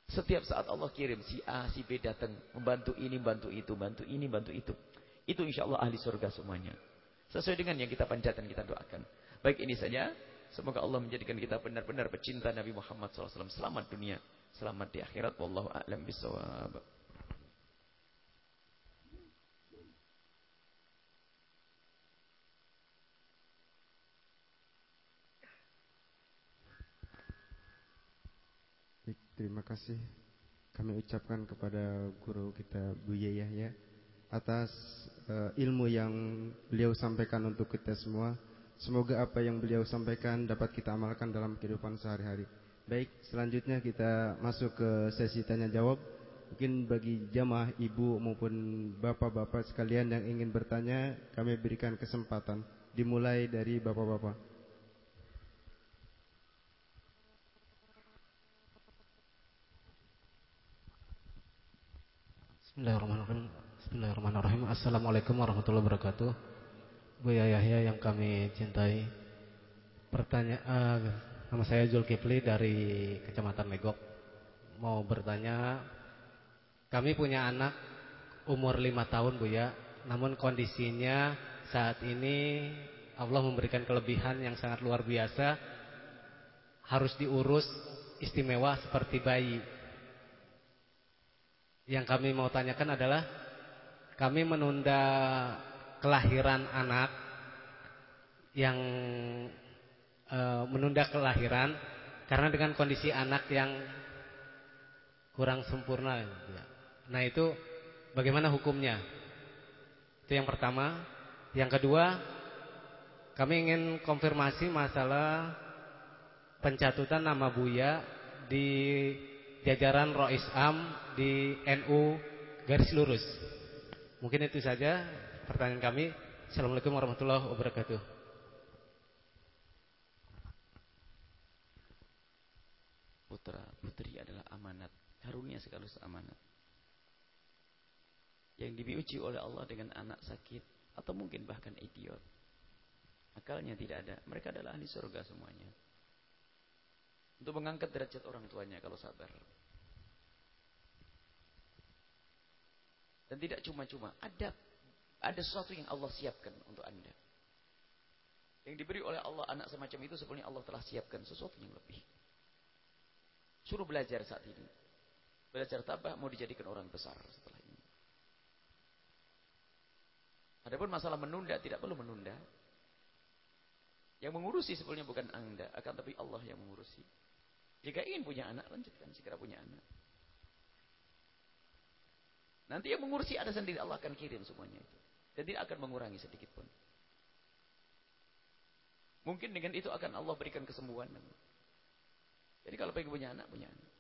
Setiap saat Allah kirim si A, si B datang membantu ini, bantu itu, bantu ini, bantu itu. Itu insya Allah ahli surga semuanya. Sesuai dengan yang kita panjatkan, kita doakan. Baik ini saja. Semoga Allah menjadikan kita benar-benar pecinta Nabi Muhammad SAW. Selamat dunia, selamat di akhirat. Wallahu a'lam bisawab. Terima kasih kami ucapkan kepada guru kita Bu Yahya atas uh, ilmu yang beliau sampaikan untuk kita semua. Semoga apa yang beliau sampaikan dapat kita amalkan dalam kehidupan sehari-hari. Baik, selanjutnya kita masuk ke sesi tanya jawab. Mungkin bagi jamaah ibu maupun bapak-bapak sekalian yang ingin bertanya, kami berikan kesempatan. Dimulai dari bapak-bapak. Bismillahirrahmanirrahim. Bismillahirrahmanirrahim. Assalamualaikum warahmatullahi wabarakatuh. Bu Yahya yang kami cintai. Pertanyaan nama saya Zulkifli dari Kecamatan Megok. Mau bertanya, kami punya anak umur lima tahun Bu ya. Namun kondisinya saat ini Allah memberikan kelebihan yang sangat luar biasa. Harus diurus istimewa seperti bayi yang kami mau tanyakan adalah kami menunda kelahiran anak yang e, menunda kelahiran karena dengan kondisi anak yang kurang sempurna. Nah itu bagaimana hukumnya? Itu yang pertama. Yang kedua, kami ingin konfirmasi masalah pencatutan nama Buya di jajaran Rois Am di NU garis lurus. Mungkin itu saja pertanyaan kami. Assalamualaikum warahmatullahi wabarakatuh. Putra putri adalah amanat, karunia sekaligus amanat. Yang diuji oleh Allah dengan anak sakit atau mungkin bahkan idiot. Akalnya tidak ada. Mereka adalah ahli surga semuanya. Untuk mengangkat derajat orang tuanya kalau sabar. Dan tidak cuma-cuma. Ada ada sesuatu yang Allah siapkan untuk anda. Yang diberi oleh Allah anak semacam itu sebenarnya Allah telah siapkan sesuatu yang lebih. Suruh belajar saat ini. Belajar tabah mau dijadikan orang besar setelah ini. Adapun masalah menunda tidak perlu menunda. Yang mengurusi sebenarnya bukan anda, akan tapi Allah yang mengurusi. Jika ingin punya anak, lanjutkan segera punya anak. Nanti yang mengurusi ada sendiri, Allah akan kirim semuanya itu. Dan tidak akan mengurangi sedikit pun. Mungkin dengan itu akan Allah berikan kesembuhan. Jadi kalau pengen punya anak, punya anak.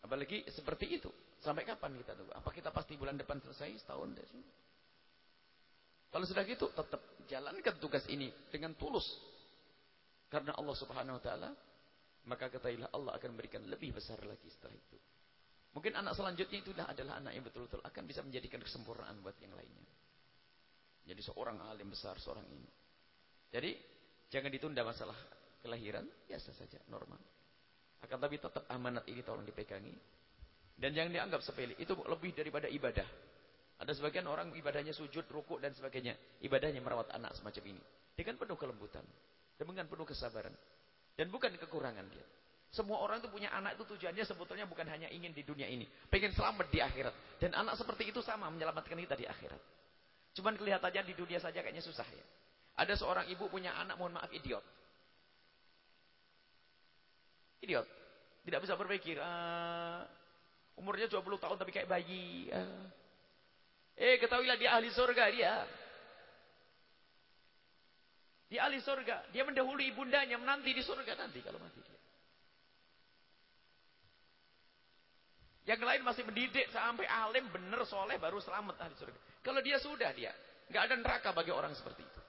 Apalagi seperti itu. Sampai kapan kita tunggu? Apa kita pasti bulan depan selesai? Setahun. Kalau sudah gitu, tetap jalankan tugas ini dengan tulus. Karena Allah subhanahu wa ta'ala, maka ketahuilah Allah akan berikan lebih besar lagi setelah itu. Mungkin anak selanjutnya itu adalah anak yang betul-betul akan bisa menjadikan kesempurnaan buat yang lainnya. Jadi seorang alim besar, seorang ini. Jadi, jangan ditunda masalah kelahiran, biasa saja, normal. Akan tapi tetap amanat ini tolong dipegangi. Dan jangan dianggap sepele. Itu lebih daripada ibadah. Ada sebagian orang ibadahnya sujud, rukuk dan sebagainya. Ibadahnya merawat anak semacam ini. Dengan penuh kelembutan. Dengan penuh kesabaran. Dan bukan kekurangan dia. Semua orang itu punya anak itu tujuannya sebetulnya bukan hanya ingin di dunia ini. Pengen selamat di akhirat. Dan anak seperti itu sama menyelamatkan kita di akhirat. Cuman kelihatannya di dunia saja kayaknya susah ya. Ada seorang ibu punya anak, mohon maaf, idiot. Idiot. Tidak bisa berpikir. Uh, umurnya 20 tahun tapi kayak bayi. Uh, Eh ketahuilah dia ahli surga dia. Dia ahli surga. Dia mendahului ibundanya menanti di surga nanti kalau mati dia. Yang lain masih mendidik sampai alim benar soleh baru selamat ahli surga. Kalau dia sudah dia. nggak ada neraka bagi orang seperti itu.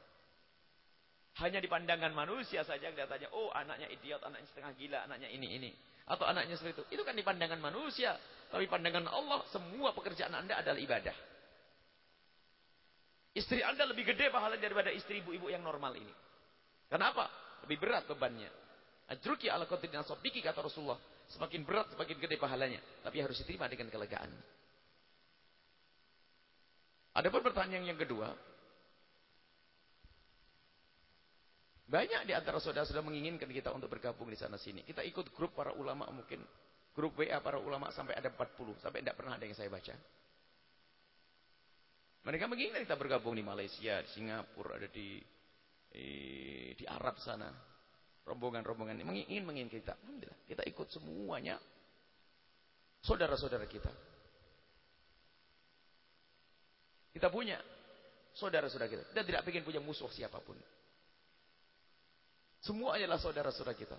Hanya di pandangan manusia saja kelihatannya, oh anaknya idiot, anaknya setengah gila, anaknya ini, ini. Atau anaknya seperti itu. Itu kan di pandangan manusia. Tapi pandangan Allah, semua pekerjaan anda adalah ibadah. Istri anda lebih gede pahala daripada istri ibu-ibu yang normal ini. Kenapa? Lebih berat bebannya. Ajruki ala qadri nasabiki kata Rasulullah. Semakin berat, semakin gede pahalanya. Tapi harus diterima dengan kelegaan. Ada pun pertanyaan yang kedua. Banyak di antara saudara sudah menginginkan kita untuk bergabung di sana sini. Kita ikut grup para ulama mungkin. Grup WA para ulama sampai ada 40. Sampai tidak pernah ada yang saya baca. Mereka menginginkan kita bergabung di Malaysia, di Singapura, ada di di, di Arab sana. Rombongan-rombongan ini ingin menginginkan kita. Alhamdulillah, kita ikut semuanya. Saudara-saudara kita. Kita punya saudara-saudara kita. Kita tidak ingin punya musuh siapa pun. Semua adalah saudara-saudara kita.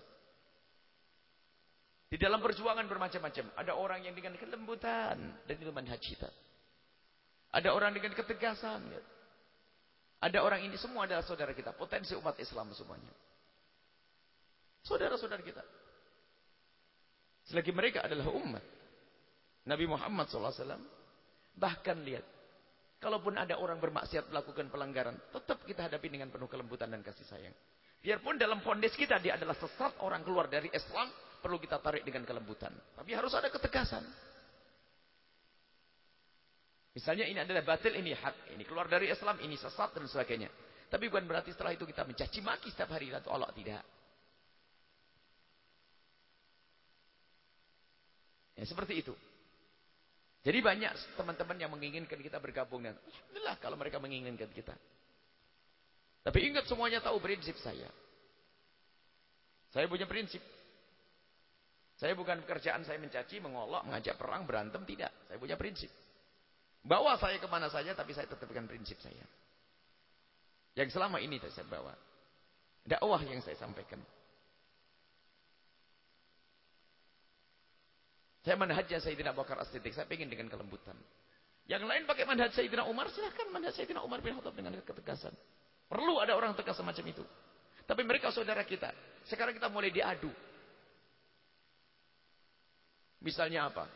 Di dalam perjuangan bermacam-macam. Ada orang yang dengan kelembutan. Dan itu manhaj kita. Ada orang dengan ketegasan. Ya. Ada orang ini semua adalah saudara kita. Potensi umat Islam semuanya. Saudara-saudara kita. Selagi mereka adalah umat. Nabi Muhammad SAW. Bahkan lihat. Kalaupun ada orang bermaksiat melakukan pelanggaran. Tetap kita hadapi dengan penuh kelembutan dan kasih sayang. Biarpun dalam fondis kita dia adalah sesat orang keluar dari Islam. Perlu kita tarik dengan kelembutan. Tapi harus ada ketegasan. Misalnya ini adalah batil, ini hak. Ini keluar dari Islam, ini sesat dan sebagainya. Tapi bukan berarti setelah itu kita mencaci maki setiap hari Allah tidak. Ya, seperti itu. Jadi banyak teman-teman yang menginginkan kita bergabung dengan Alhamdulillah kalau mereka menginginkan kita. Tapi ingat semuanya tahu prinsip saya. Saya punya prinsip. Saya bukan pekerjaan saya mencaci, mengolok, mengajak perang, berantem, tidak. Saya punya prinsip. Bawa saya ke mana saja, tapi saya tetap dengan prinsip saya. Yang selama ini saya bawa. Dakwah yang saya sampaikan. Saya manhajnya Sayyidina Abu Bakar As-Siddiq. Saya ingin dengan kelembutan. Yang lain pakai manhaj Sayyidina Umar. Silahkan manhaj Sayyidina Umar bin Khattab dengan ketegasan. Perlu ada orang tegas semacam itu. Tapi mereka saudara kita. Sekarang kita mulai diadu. Misalnya apa?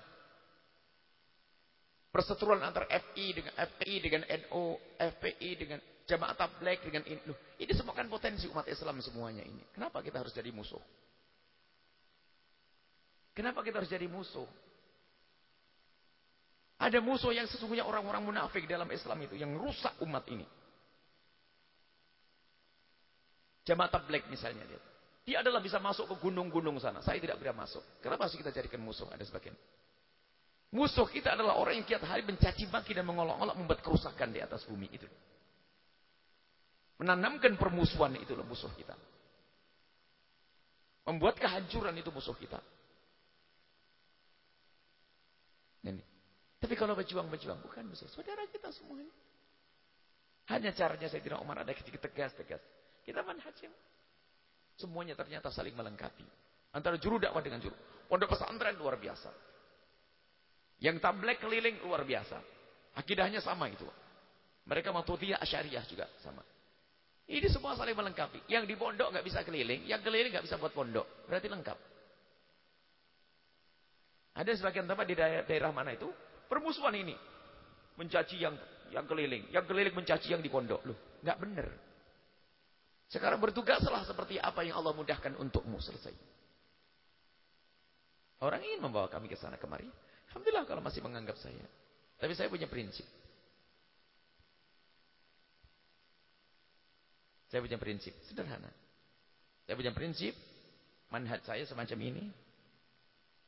Perseteruan antara FI dengan FPI dengan NO, FPI dengan Jamaah Tabligh dengan ini. Loh, ini semua kan potensi umat Islam semuanya ini. Kenapa kita harus jadi musuh? Kenapa kita harus jadi musuh? Ada musuh yang sesungguhnya orang-orang munafik dalam Islam itu yang rusak umat ini. Jamaah tabligh misalnya dia. Dia adalah bisa masuk ke gunung-gunung sana. Saya tidak bisa masuk. Kenapa harus kita jadikan musuh? Ada sebagian. Musuh kita adalah orang yang kiat hari mencaci maki dan mengolok-olok membuat kerusakan di atas bumi itu. Menanamkan permusuhan itu loh musuh kita. Membuat kehancuran itu musuh kita. Ini. Tapi kalau berjuang-berjuang, bukan musuh. Saudara kita semuanya. Hanya caranya saya tidak Umar ada sedikit tegas-tegas. Kita manhajnya. Semuanya ternyata saling melengkapi. Antara juru dakwah dengan juru. Pondok pesantren luar biasa. Yang tablek keliling luar biasa. Akidahnya sama itu. Mereka matutiyah asyariah juga sama. Ini semua saling melengkapi. Yang di pondok nggak bisa keliling, yang keliling nggak bisa buat pondok. Berarti lengkap. Ada sebagian tempat di daerah, daerah mana itu permusuhan ini mencaci yang yang keliling, yang keliling mencaci yang di pondok. Loh, nggak benar. Sekarang bertugaslah seperti apa yang Allah mudahkan untukmu selesai. Orang ingin membawa kami ke sana kemari. Alhamdulillah kalau masih menganggap saya. Tapi saya punya prinsip. Saya punya prinsip sederhana. Saya punya prinsip manhaj saya semacam ini.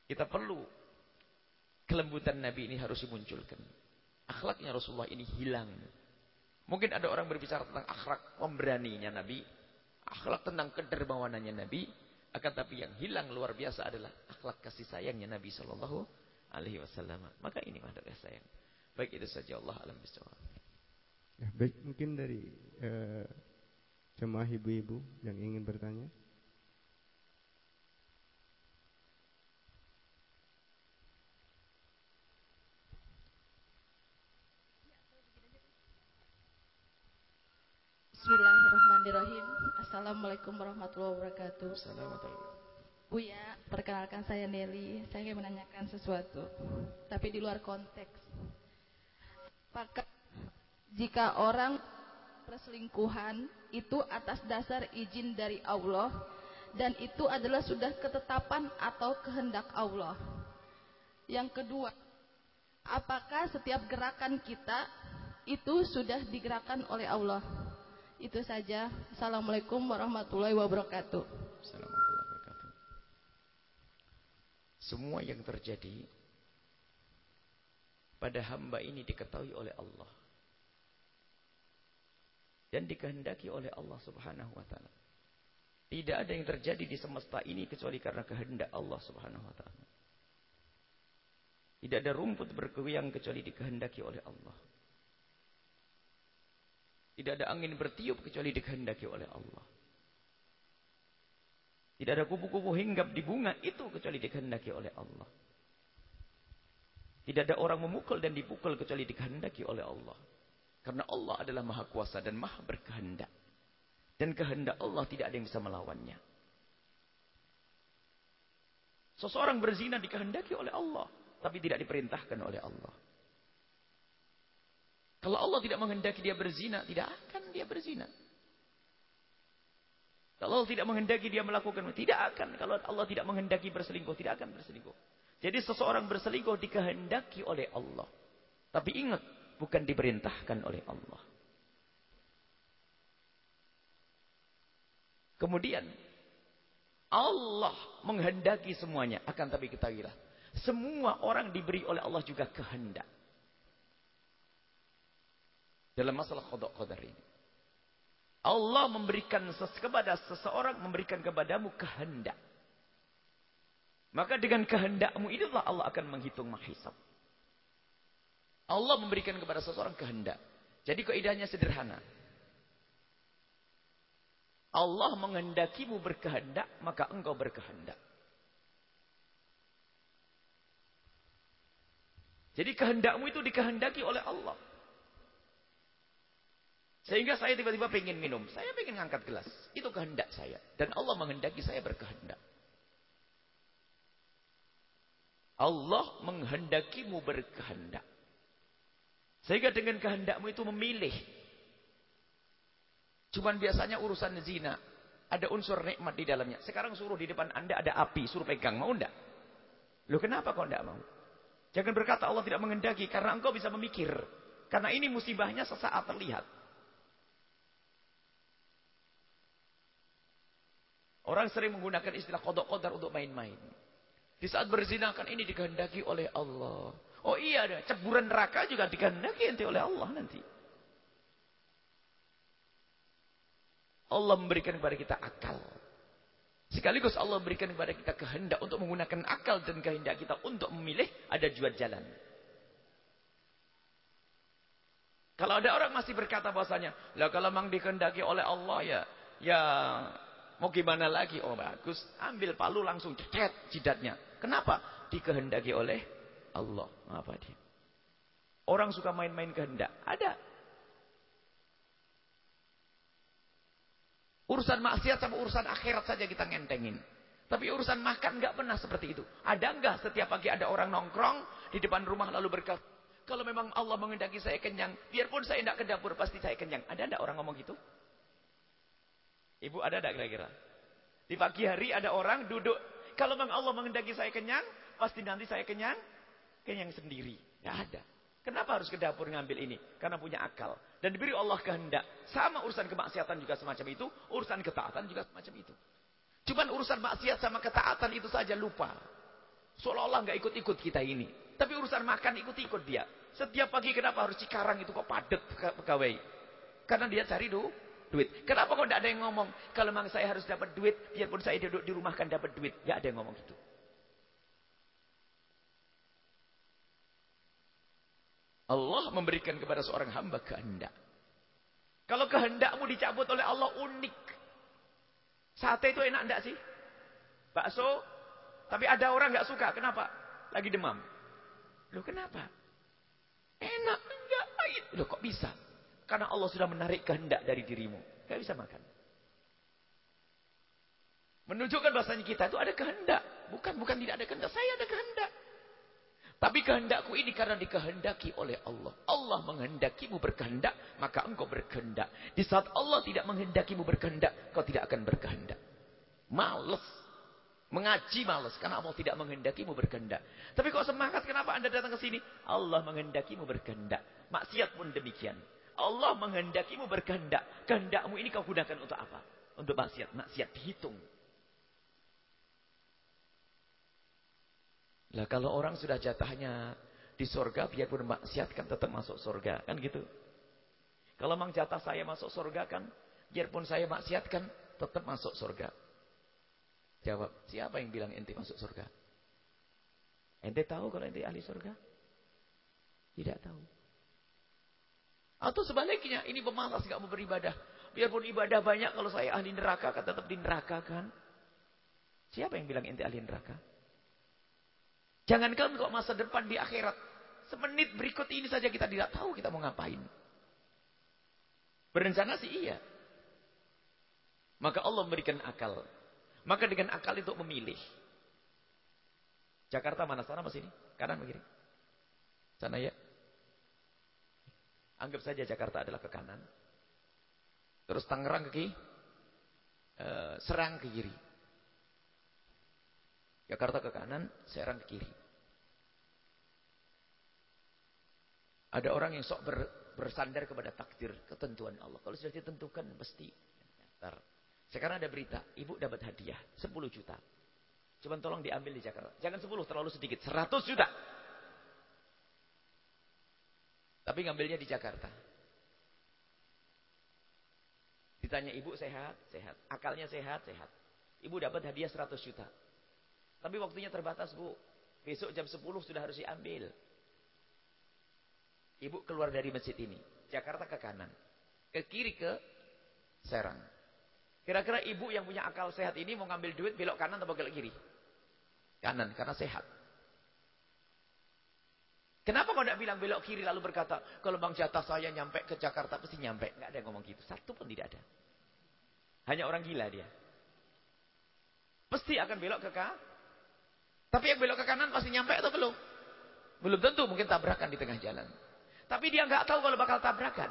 Kita perlu kelembutan Nabi ini harus dimunculkan. Akhlaknya Rasulullah ini hilang. Mungkin ada orang berbicara tentang akhlak pemberaninya Nabi. Akhlak tentang kedermawanannya Nabi. Akan tapi yang hilang luar biasa adalah akhlak kasih sayangnya Nabi Shallallahu Alaihi Wasallam. Maka ini mah kasih sayang. Baik itu saja Allah alam bisawab. Ya, baik mungkin dari uh, jemaah ibu-ibu yang ingin bertanya. Bismillahirrahmanirrahim. Assalamualaikum warahmatullahi wabarakatuh. Bu ya, perkenalkan saya Nelly. Saya ingin menanyakan sesuatu, tapi di luar konteks. Apakah jika orang perselingkuhan itu atas dasar izin dari Allah dan itu adalah sudah ketetapan atau kehendak Allah? Yang kedua, apakah setiap gerakan kita itu sudah digerakkan oleh Allah? Itu saja. Assalamualaikum warahmatullahi wabarakatuh. Assalamualaikum wabarakatuh. Semua yang terjadi pada hamba ini diketahui oleh Allah. Dan dikehendaki oleh Allah subhanahu wa ta'ala. Tidak ada yang terjadi di semesta ini kecuali karena kehendak Allah subhanahu wa ta'ala. Tidak ada rumput bergoyang kecuali dikehendaki oleh Allah. Tidak ada angin bertiup kecuali dikehendaki oleh Allah. Tidak ada kupu-kupu hinggap di bunga itu kecuali dikehendaki oleh Allah. Tidak ada orang memukul dan dipukul kecuali dikehendaki oleh Allah. Karena Allah adalah maha kuasa dan maha berkehendak. Dan kehendak Allah tidak ada yang bisa melawannya. Seseorang berzina dikehendaki oleh Allah. Tapi tidak diperintahkan oleh Allah. Kalau Allah tidak menghendaki dia berzina, tidak akan dia berzina. Kalau Allah tidak menghendaki dia melakukan, tidak akan. Kalau Allah tidak menghendaki berselingkuh, tidak akan berselingkuh. Jadi seseorang berselingkuh dikehendaki oleh Allah. Tapi ingat, bukan diperintahkan oleh Allah. Kemudian, Allah menghendaki semuanya. Akan tapi ketahuilah, Semua orang diberi oleh Allah juga kehendak. Dalam masalah kodok kodar ini. Allah memberikan kepada seseorang, memberikan kepadamu kehendak. Maka dengan kehendakmu inilah Allah akan menghitung mahisab. Allah memberikan kepada seseorang kehendak. Jadi kaidahnya sederhana. Allah menghendakimu berkehendak, maka engkau berkehendak. Jadi kehendakmu itu dikehendaki oleh Allah. Sehingga saya tiba-tiba pengen minum. Saya pengen ngangkat gelas. Itu kehendak saya. Dan Allah menghendaki saya berkehendak. Allah menghendakimu berkehendak. Sehingga dengan kehendakmu itu memilih. Cuman biasanya urusan zina. Ada unsur nikmat di dalamnya. Sekarang suruh di depan anda ada api. Suruh pegang. Mau enggak? Loh kenapa kau enggak mau? Jangan berkata Allah tidak mengendaki karena engkau bisa memikir. Karena ini musibahnya sesaat terlihat. Orang sering menggunakan istilah kodok kodar untuk main-main. Di saat berzinakan ini dikehendaki oleh Allah. Oh iya, ada ceburan neraka juga dikehendaki nanti oleh Allah nanti. Allah memberikan kepada kita akal. Sekaligus Allah berikan kepada kita kehendak untuk menggunakan akal dan kehendak kita untuk memilih ada dua jalan. Kalau ada orang masih berkata bahasanya, lah kalau memang dikehendaki oleh Allah ya, ya mau gimana lagi? Oh bagus, ambil palu langsung cecet jidatnya. Kenapa? Dikehendaki oleh Allah. Apa dia? Orang suka main-main kehendak. Ada. Urusan maksiat sama urusan akhirat saja kita ngentengin. Tapi urusan makan nggak pernah seperti itu. Ada nggak setiap pagi ada orang nongkrong di depan rumah lalu berkata, kalau memang Allah mengendaki saya kenyang, biarpun saya tidak ke dapur pasti saya kenyang. Ada nggak orang ngomong gitu? Ibu ada nggak kira-kira? Di pagi hari ada orang duduk, kalau memang Allah mengendaki saya kenyang, pasti nanti saya kenyang, kenyang sendiri. Nggak ada. Kenapa harus ke dapur ngambil ini? Karena punya akal. Dan diberi Allah kehendak. Sama urusan kemaksiatan juga semacam itu. Urusan ketaatan juga semacam itu. Cuman urusan maksiat sama ketaatan itu saja lupa. Seolah-olah nggak ikut-ikut kita ini. Tapi urusan makan ikut-ikut dia. Setiap pagi kenapa harus Cikarang itu kok padat pegawai? Karena dia cari du, duit. Kenapa kok tidak ada yang ngomong? Kalau memang saya harus dapat duit, biarpun saya duduk di rumah kan dapat duit. Gak ada yang ngomong gitu. Allah memberikan kepada seorang hamba kehendak. Kalau kehendakmu dicabut oleh Allah unik. Sate itu enak enggak sih? Bakso. Tapi ada orang enggak suka. Kenapa? Lagi demam. Loh kenapa? Enak. Enggak. Loh kok bisa? Karena Allah sudah menarik kehendak dari dirimu. Enggak bisa makan. Menunjukkan bahasanya kita itu ada kehendak. Bukan, bukan tidak ada kehendak. Saya ada kehendak. Tapi kehendakku ini karena dikehendaki oleh Allah. Allah menghendakimu berkehendak, maka engkau berkehendak. Di saat Allah tidak menghendakimu berkehendak, kau tidak akan berkehendak. Males. Mengaji males karena Allah tidak menghendakimu berkehendak. Tapi kok semangat kenapa Anda datang ke sini? Allah menghendakimu berkehendak. Maksiat pun demikian. Allah menghendakimu berkehendak. Kehendakmu ini kau gunakan untuk apa? Untuk maksiat. Maksiat dihitung. Lah kalau orang sudah jatahnya di surga biarpun maksiat kan tetap masuk surga, kan gitu. Kalau memang jatah saya masuk surga kan biarpun saya maksiat kan tetap masuk surga. Jawab, siapa yang bilang ente masuk surga? Ente tahu kalau ente ahli surga? Tidak tahu. Atau sebaliknya, ini pemalas gak mau beribadah. Biarpun ibadah banyak, kalau saya ahli neraka kan tetap di neraka kan. Siapa yang bilang ente ahli neraka? Jangankan kok masa depan di akhirat. Semenit berikut ini saja kita tidak tahu kita mau ngapain. Berencana sih iya. Maka Allah memberikan akal. Maka dengan akal itu memilih. Jakarta mana sana masih ini? Kanan begini. Sana ya. Anggap saja Jakarta adalah ke kanan. Terus Tangerang ke kiri. Eh, Serang ke kiri. Jakarta ke kanan, Serang ke kiri. Ada orang yang sok ber, bersandar kepada takdir, ketentuan Allah. Kalau sudah ditentukan, pasti. Ntar. Sekarang ada berita, ibu dapat hadiah 10 juta. Coba tolong diambil di Jakarta. Jangan 10, terlalu sedikit. 100 juta. Tapi ngambilnya di Jakarta. Ditanya ibu sehat, sehat. Akalnya sehat, sehat. Ibu dapat hadiah 100 juta. Tapi waktunya terbatas bu. Besok jam 10 sudah harus diambil. Ibu keluar dari masjid ini. Jakarta ke kanan. Ke kiri ke Serang. Kira-kira ibu yang punya akal sehat ini mau ngambil duit belok kanan atau belok kiri? Kanan, karena sehat. Kenapa kau tidak bilang belok kiri lalu berkata, kalau bang jatah saya nyampe ke Jakarta pasti nyampe. Nggak ada yang ngomong gitu. Satu pun tidak ada. Hanya orang gila dia. Pasti akan belok ke kanan. Tapi yang belok ke kanan pasti nyampe atau belum? Belum tentu, mungkin tabrakan di tengah jalan. Tapi dia nggak tahu kalau bakal tabrakan.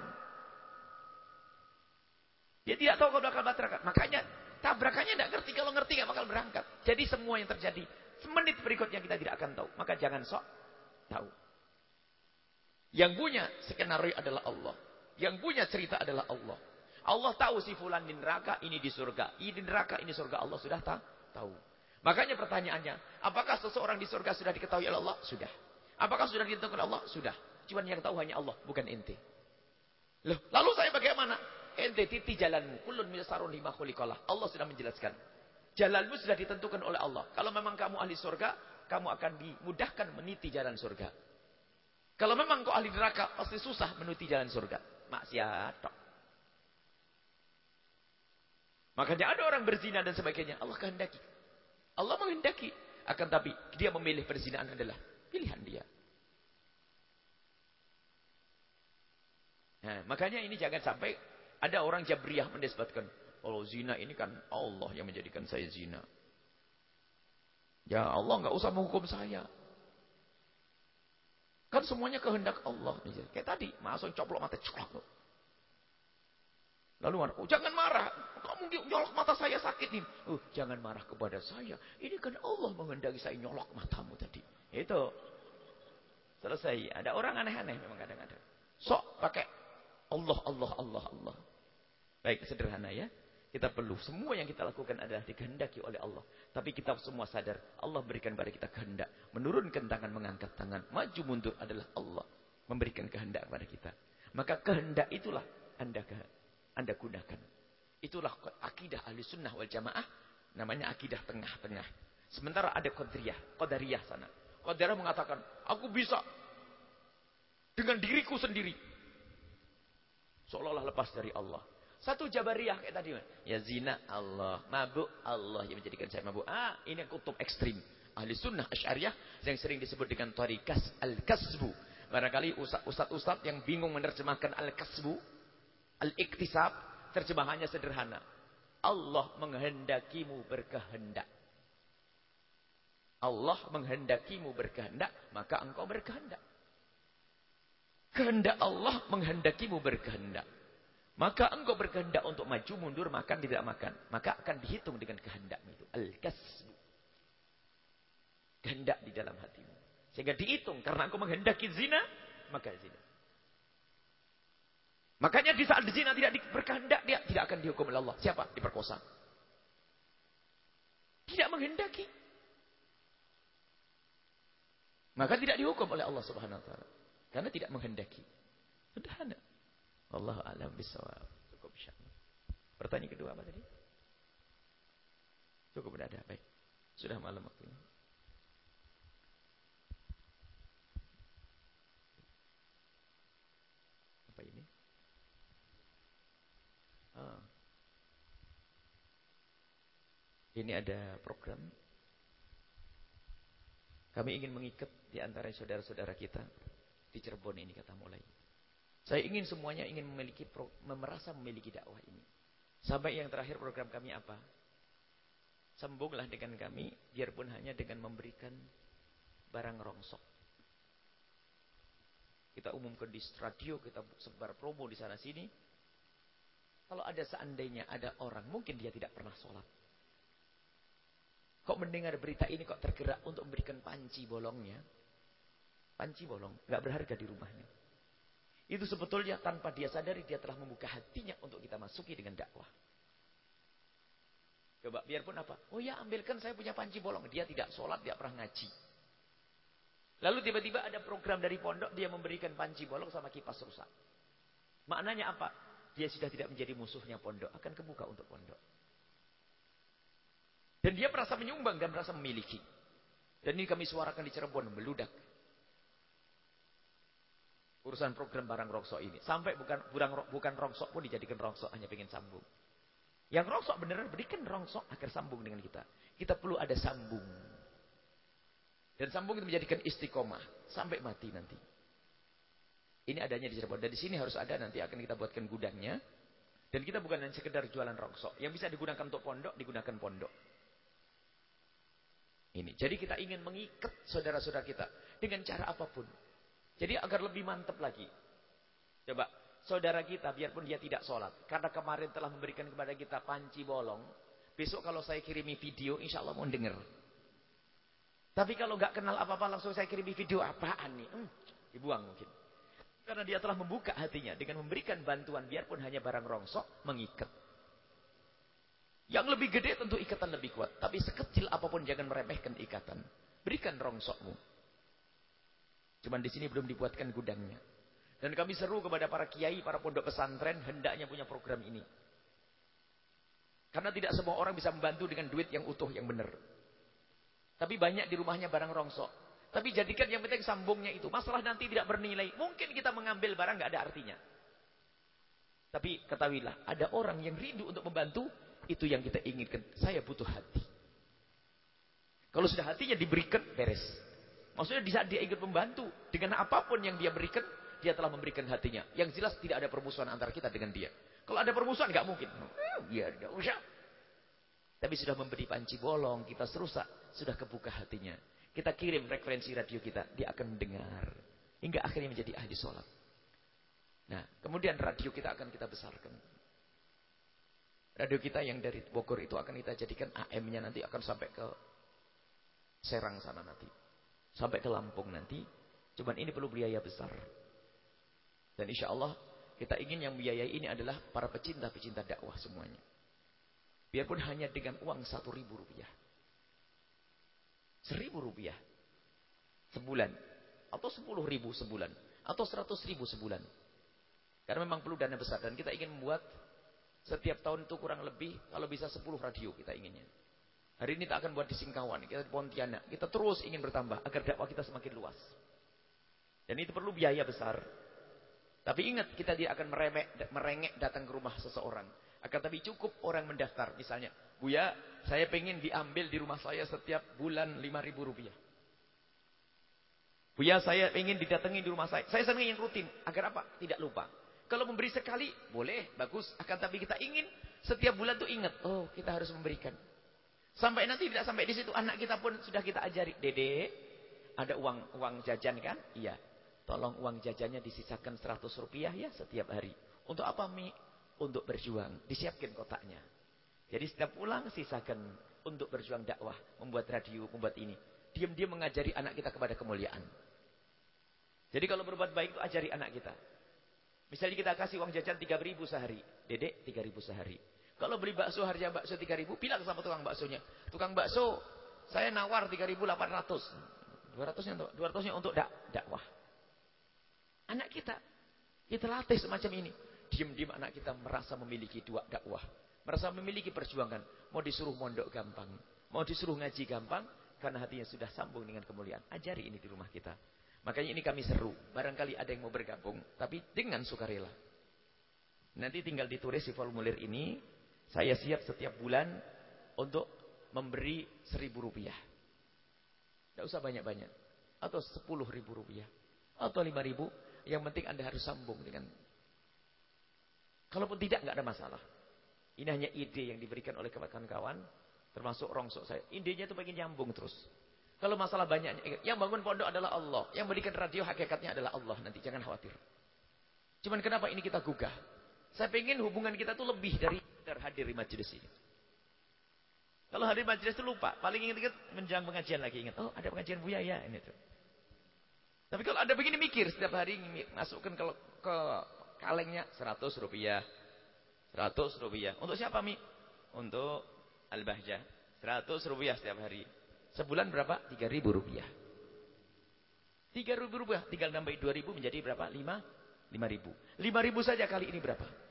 Dia tidak tahu kalau bakal tabrakan. Makanya tabrakannya tidak ngerti. Kalau ngerti nggak bakal berangkat. Jadi semua yang terjadi semenit berikutnya kita tidak akan tahu. Maka jangan sok tahu. Yang punya skenario adalah Allah. Yang punya cerita adalah Allah. Allah tahu si fulan di neraka, ini di surga. Ini di neraka, ini surga. Allah sudah tahu. Makanya pertanyaannya, apakah seseorang di surga sudah diketahui oleh Allah? Sudah. Apakah sudah ditentukan Allah? Sudah. Cuman yang tahu hanya Allah, bukan ente. Loh, lalu saya bagaimana? Ente titi jalanmu. Kulun misarun lima khuliqalah. Allah sudah menjelaskan. Jalanmu sudah ditentukan oleh Allah. Kalau memang kamu ahli surga, kamu akan dimudahkan meniti jalan surga. Kalau memang kau ahli neraka, pasti susah menuti jalan surga. Maksiat. Makanya ada orang berzina dan sebagainya. Allah kehendaki. Allah menghendaki. Akan tapi dia memilih perzinaan adalah pilihan dia. Nah, makanya ini jangan sampai ada orang Jabriyah mendesbatkan, kalau zina ini kan Allah yang menjadikan saya zina. Ya Allah nggak usah menghukum saya. Kan semuanya kehendak Allah. Kayak tadi, masuk coplok mata coplok. Lalu marah, oh, jangan marah. Kamu nyolok mata saya sakit nih. Oh, jangan marah kepada saya. Ini kan Allah menghendaki saya nyolok matamu tadi. Itu. Selesai. Ada orang aneh-aneh memang kadang-kadang. Sok pakai Allah, Allah, Allah, Allah. Baik, sederhana ya. Kita perlu. Semua yang kita lakukan adalah dikehendaki oleh Allah. Tapi kita semua sadar. Allah berikan pada kita kehendak. Menurunkan tangan, mengangkat tangan. Maju mundur adalah Allah. Memberikan kehendak kepada kita. Maka kehendak itulah anda, anda gunakan. Itulah akidah ahli sunnah wal jamaah. Namanya akidah tengah-tengah. Sementara ada Qadariyah. Qadariyah sana. Qadariyah mengatakan. Aku bisa. Dengan diriku sendiri. Seolah-olah lepas dari Allah. Satu jabariyah kayak tadi. Ya zina Allah. Mabuk Allah yang menjadikan saya mabuk. Ah ini kutub ekstrim. Ahli sunnah asyariah yang sering disebut dengan tarikas al-kasbu. Barangkali ustaz-ustaz yang bingung menerjemahkan al-kasbu. Al-iktisab. Terjemahannya sederhana. Allah menghendakimu berkehendak. Allah menghendakimu berkehendak. Maka engkau berkehendak. Kehendak Allah menghendakimu berkehendak. Maka engkau berkehendak untuk maju, mundur, makan, tidak makan. Maka akan dihitung dengan kehendakmu itu. Al-kasbu. Kehendak di dalam hatimu. Sehingga dihitung. Karena engkau menghendaki zina, maka zina. Makanya di saat zina tidak berkehendak, dia tidak akan dihukum oleh Allah. Siapa? Diperkosa. Tidak menghendaki. Maka tidak dihukum oleh Allah subhanahu wa ta'ala. Karena tidak menghendaki. Sederhana. Allah alam bisawab. Cukup insyaallah. Pertanyaan kedua apa tadi? Cukup berada. Baik. Sudah malam waktunya. Apa ini? Ah. Ini ada program. Kami ingin mengikat di antara saudara-saudara kita di Cirebon ini kata mulai. Saya ingin semuanya ingin memiliki merasa memiliki dakwah ini. Sampai yang terakhir program kami apa? Sembunglah dengan kami, biarpun hanya dengan memberikan barang rongsok. Kita umumkan di radio, kita sebar promo di sana sini. Kalau ada seandainya ada orang, mungkin dia tidak pernah sholat. Kok mendengar berita ini kok tergerak untuk memberikan panci bolongnya? Panci bolong, nggak berharga di rumahnya. Itu sebetulnya tanpa dia sadari dia telah membuka hatinya untuk kita masuki dengan dakwah. Coba biarpun apa? Oh ya ambilkan saya punya panci bolong. Dia tidak sholat, dia pernah ngaji. Lalu tiba-tiba ada program dari pondok, dia memberikan panci bolong sama kipas rusak. Maknanya apa? Dia sudah tidak menjadi musuhnya pondok, akan kebuka untuk pondok. Dan dia merasa menyumbang dan merasa memiliki. Dan ini kami suarakan di Cirebon, meludak. Urusan program barang rongsok ini. Sampai bukan bukan, bukan rongsok pun dijadikan rongsok, hanya ingin sambung. Yang rongsok beneran berikan rongsok agar sambung dengan kita. Kita perlu ada sambung. Dan sambung itu menjadikan istiqomah sampai mati nanti. Ini adanya di Cirebon. Dan di sini harus ada nanti akan kita buatkan gudangnya. Dan kita bukan hanya sekedar jualan rongsok. Yang bisa digunakan untuk pondok, digunakan pondok. Ini. Jadi kita ingin mengikat saudara-saudara kita. Dengan cara apa pun. Jadi agar lebih mantap lagi. Coba saudara kita biarpun dia tidak sholat. Karena kemarin telah memberikan kepada kita panci bolong. Besok kalau saya kirimi video insya Allah mau dengar. Tapi kalau nggak kenal apa-apa langsung saya kirimi video apaan nih. Hmm, dibuang mungkin. Karena dia telah membuka hatinya dengan memberikan bantuan biarpun hanya barang rongsok mengikat. Yang lebih gede tentu ikatan lebih kuat. Tapi sekecil apa pun jangan meremehkan ikatan. Berikan rongsokmu. Cuman di sini belum dibuatkan gudangnya. Dan kami seru kepada para kiai, para pondok pesantren, hendaknya punya program ini. Karena tidak semua orang bisa membantu dengan duit yang utuh, yang benar. Tapi banyak di rumahnya barang rongsok. Tapi jadikan yang penting sambungnya itu. Masalah nanti tidak bernilai. Mungkin kita mengambil barang nggak ada artinya. Tapi ketahuilah, ada orang yang rindu untuk membantu, itu yang kita inginkan. Saya butuh hati. Kalau sudah hatinya diberikan, beres. Maksudnya di saat dia ingin membantu, dengan apa pun yang dia berikan, dia telah memberikan hatinya. Yang jelas tidak ada permusuhan antara kita dengan dia. Kalau ada permusuhan nggak mungkin. Ya tidak usah. Tapi sudah memberi panci bolong, kita serusak, sudah kebuka hatinya. Kita kirim frekuensi radio kita, dia akan mendengar. Hingga akhirnya menjadi ahli sholat. Nah, kemudian radio kita akan kita besarkan. Radio kita yang dari Bogor itu akan kita jadikan AM-nya nanti akan sampai ke Serang sana nanti. Sampai ke Lampung nanti. Cuman ini perlu biaya besar. Dan insya Allah kita ingin yang biayai ini adalah para pecinta-pecinta dakwah semuanya. Biarpun hanya dengan uang satu ribu rupiah. Seribu rupiah. Sebulan. Atau sepuluh ribu sebulan. Atau seratus ribu sebulan. Karena memang perlu dana besar. Dan kita ingin membuat setiap tahun itu kurang lebih. Kalau bisa sepuluh radio kita inginnya. Hari ini tak akan buat di Singkawan. Kita di Pontianak. Kita terus ingin bertambah. Agar dakwah kita semakin luas. Dan itu perlu biaya besar. Tapi ingat, kita tidak akan meremek, merengek datang ke rumah seseorang. Akan tapi cukup orang mendaftar. Misalnya, Buya, saya pengen diambil di rumah saya setiap bulan 5 ribu rupiah. Buya, saya pengen didatangi di rumah saya. Saya senang yang rutin. Agar apa? Tidak lupa. Kalau memberi sekali, boleh, bagus. Akan tapi kita ingin setiap bulan tuh ingat. Oh, kita harus memberikan. Sampai nanti tidak sampai di situ. Anak kita pun sudah kita ajari. Dede, ada uang uang jajan kan? Iya. Tolong uang jajannya disisakan 100 rupiah ya setiap hari. Untuk apa Mi? Untuk berjuang. Disiapkan kotaknya. Jadi setiap pulang sisakan untuk berjuang dakwah. Membuat radio, membuat ini. Diam-diam mengajari anak kita kepada kemuliaan. Jadi kalau berbuat baik itu ajari anak kita. Misalnya kita kasih uang jajan 3 ribu sehari. Dedek 3 ribu sehari. Kalau beli bakso harga bakso 3 ribu, bilang sama tukang baksonya. Tukang bakso, saya nawar 3.800. 200-nya untuk 200-nya untuk dak dakwah. Anak kita. Kita latih semacam ini. Diam-diam anak kita merasa memiliki dua dakwah. Merasa memiliki perjuangan. Mau disuruh mondok gampang. Mau disuruh ngaji gampang. Karena hatinya sudah sambung dengan kemuliaan. Ajari ini di rumah kita. Makanya ini kami seru. Barangkali ada yang mau bergabung. Tapi dengan sukarela. Nanti tinggal ditulis di formulir ini. Saya siap setiap bulan. Untuk memberi seribu rupiah. Tidak usah banyak-banyak. Atau sepuluh ribu rupiah. Atau lima ribu. Yang penting Anda harus sambung dengan Kalaupun tidak, nggak ada masalah. Ini hanya ide yang diberikan oleh kawan-kawan, termasuk rongsok saya. Idenya itu pengen nyambung terus. Kalau masalah banyak, yang bangun pondok adalah Allah. Yang berikan radio hakikatnya adalah Allah. Nanti jangan khawatir. Cuman kenapa ini kita gugah? Saya pengen hubungan kita tuh lebih dari terhadir di majelis ini. Kalau hadir majelis itu lupa. Paling ingat-ingat menjelang pengajian lagi ingat. Oh ada pengajian Buya ya. Ini tuh. Tapi kalau ada begini mikir setiap hari masukkan ke, ke kalengnya 100 rupiah. 100 rupiah. Untuk siapa Mi? Untuk Al-Bahjah. 100 rupiah setiap hari. Sebulan berapa? 3000 rupiah. 3000 rupiah. Tinggal nambahin 2000 menjadi berapa? 5 5000. 5000 saja kali ini berapa?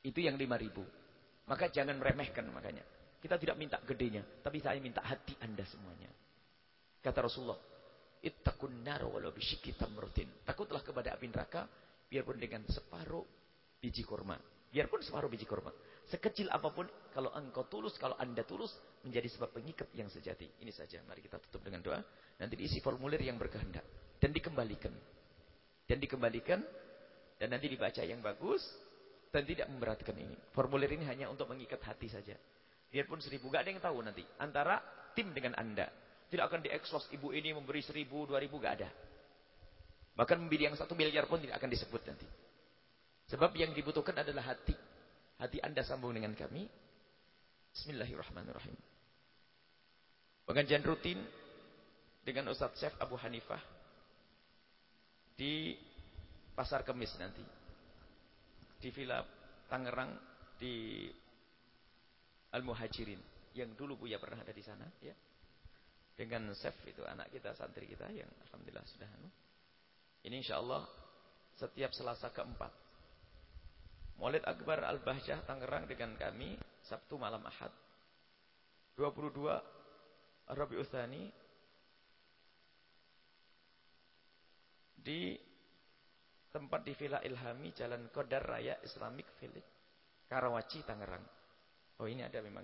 Itu yang 5000. Maka jangan meremehkan makanya. Kita tidak minta gedenya, tapi saya minta hati Anda semuanya. Kata Rasulullah, "Ittaqun nar walau bisyikki tamratin." Takutlah kepada api neraka biarpun dengan separuh biji kurma. Biarpun separuh biji kurma. Sekecil apa pun kalau engkau tulus, kalau Anda tulus menjadi sebab pengikat yang sejati. Ini saja. Mari kita tutup dengan doa. Nanti diisi formulir yang berkehendak dan dikembalikan. Dan dikembalikan dan nanti dibaca yang bagus dan tidak memberatkan ini. Formulir ini hanya untuk mengikat hati saja. Biarpun seribu, gak ada yang tahu nanti. Antara tim dengan anda. Tidak akan diekspos ibu ini memberi seribu, dua ribu, gak ada. Bahkan memberi yang satu miliar pun tidak akan disebut nanti. Sebab yang dibutuhkan adalah hati. Hati anda sambung dengan kami. Bismillahirrahmanirrahim. Pengajian rutin dengan Ustaz Syekh Abu Hanifah di Pasar Kemis nanti. Di Villa Tangerang di Al-Muhajirin yang dulu Buya pernah ada di sana ya. Dengan Chef itu anak kita santri kita yang alhamdulillah sudah anu. Ini insyaallah setiap Selasa keempat. Maulid Akbar Al-Bahjah Tangerang dengan kami Sabtu malam Ahad. 22 Rabiul Tsani di tempat di Villa Ilhami Jalan Kodar Raya Islamic Village Karawaci Tangerang. Oh ini ada memang.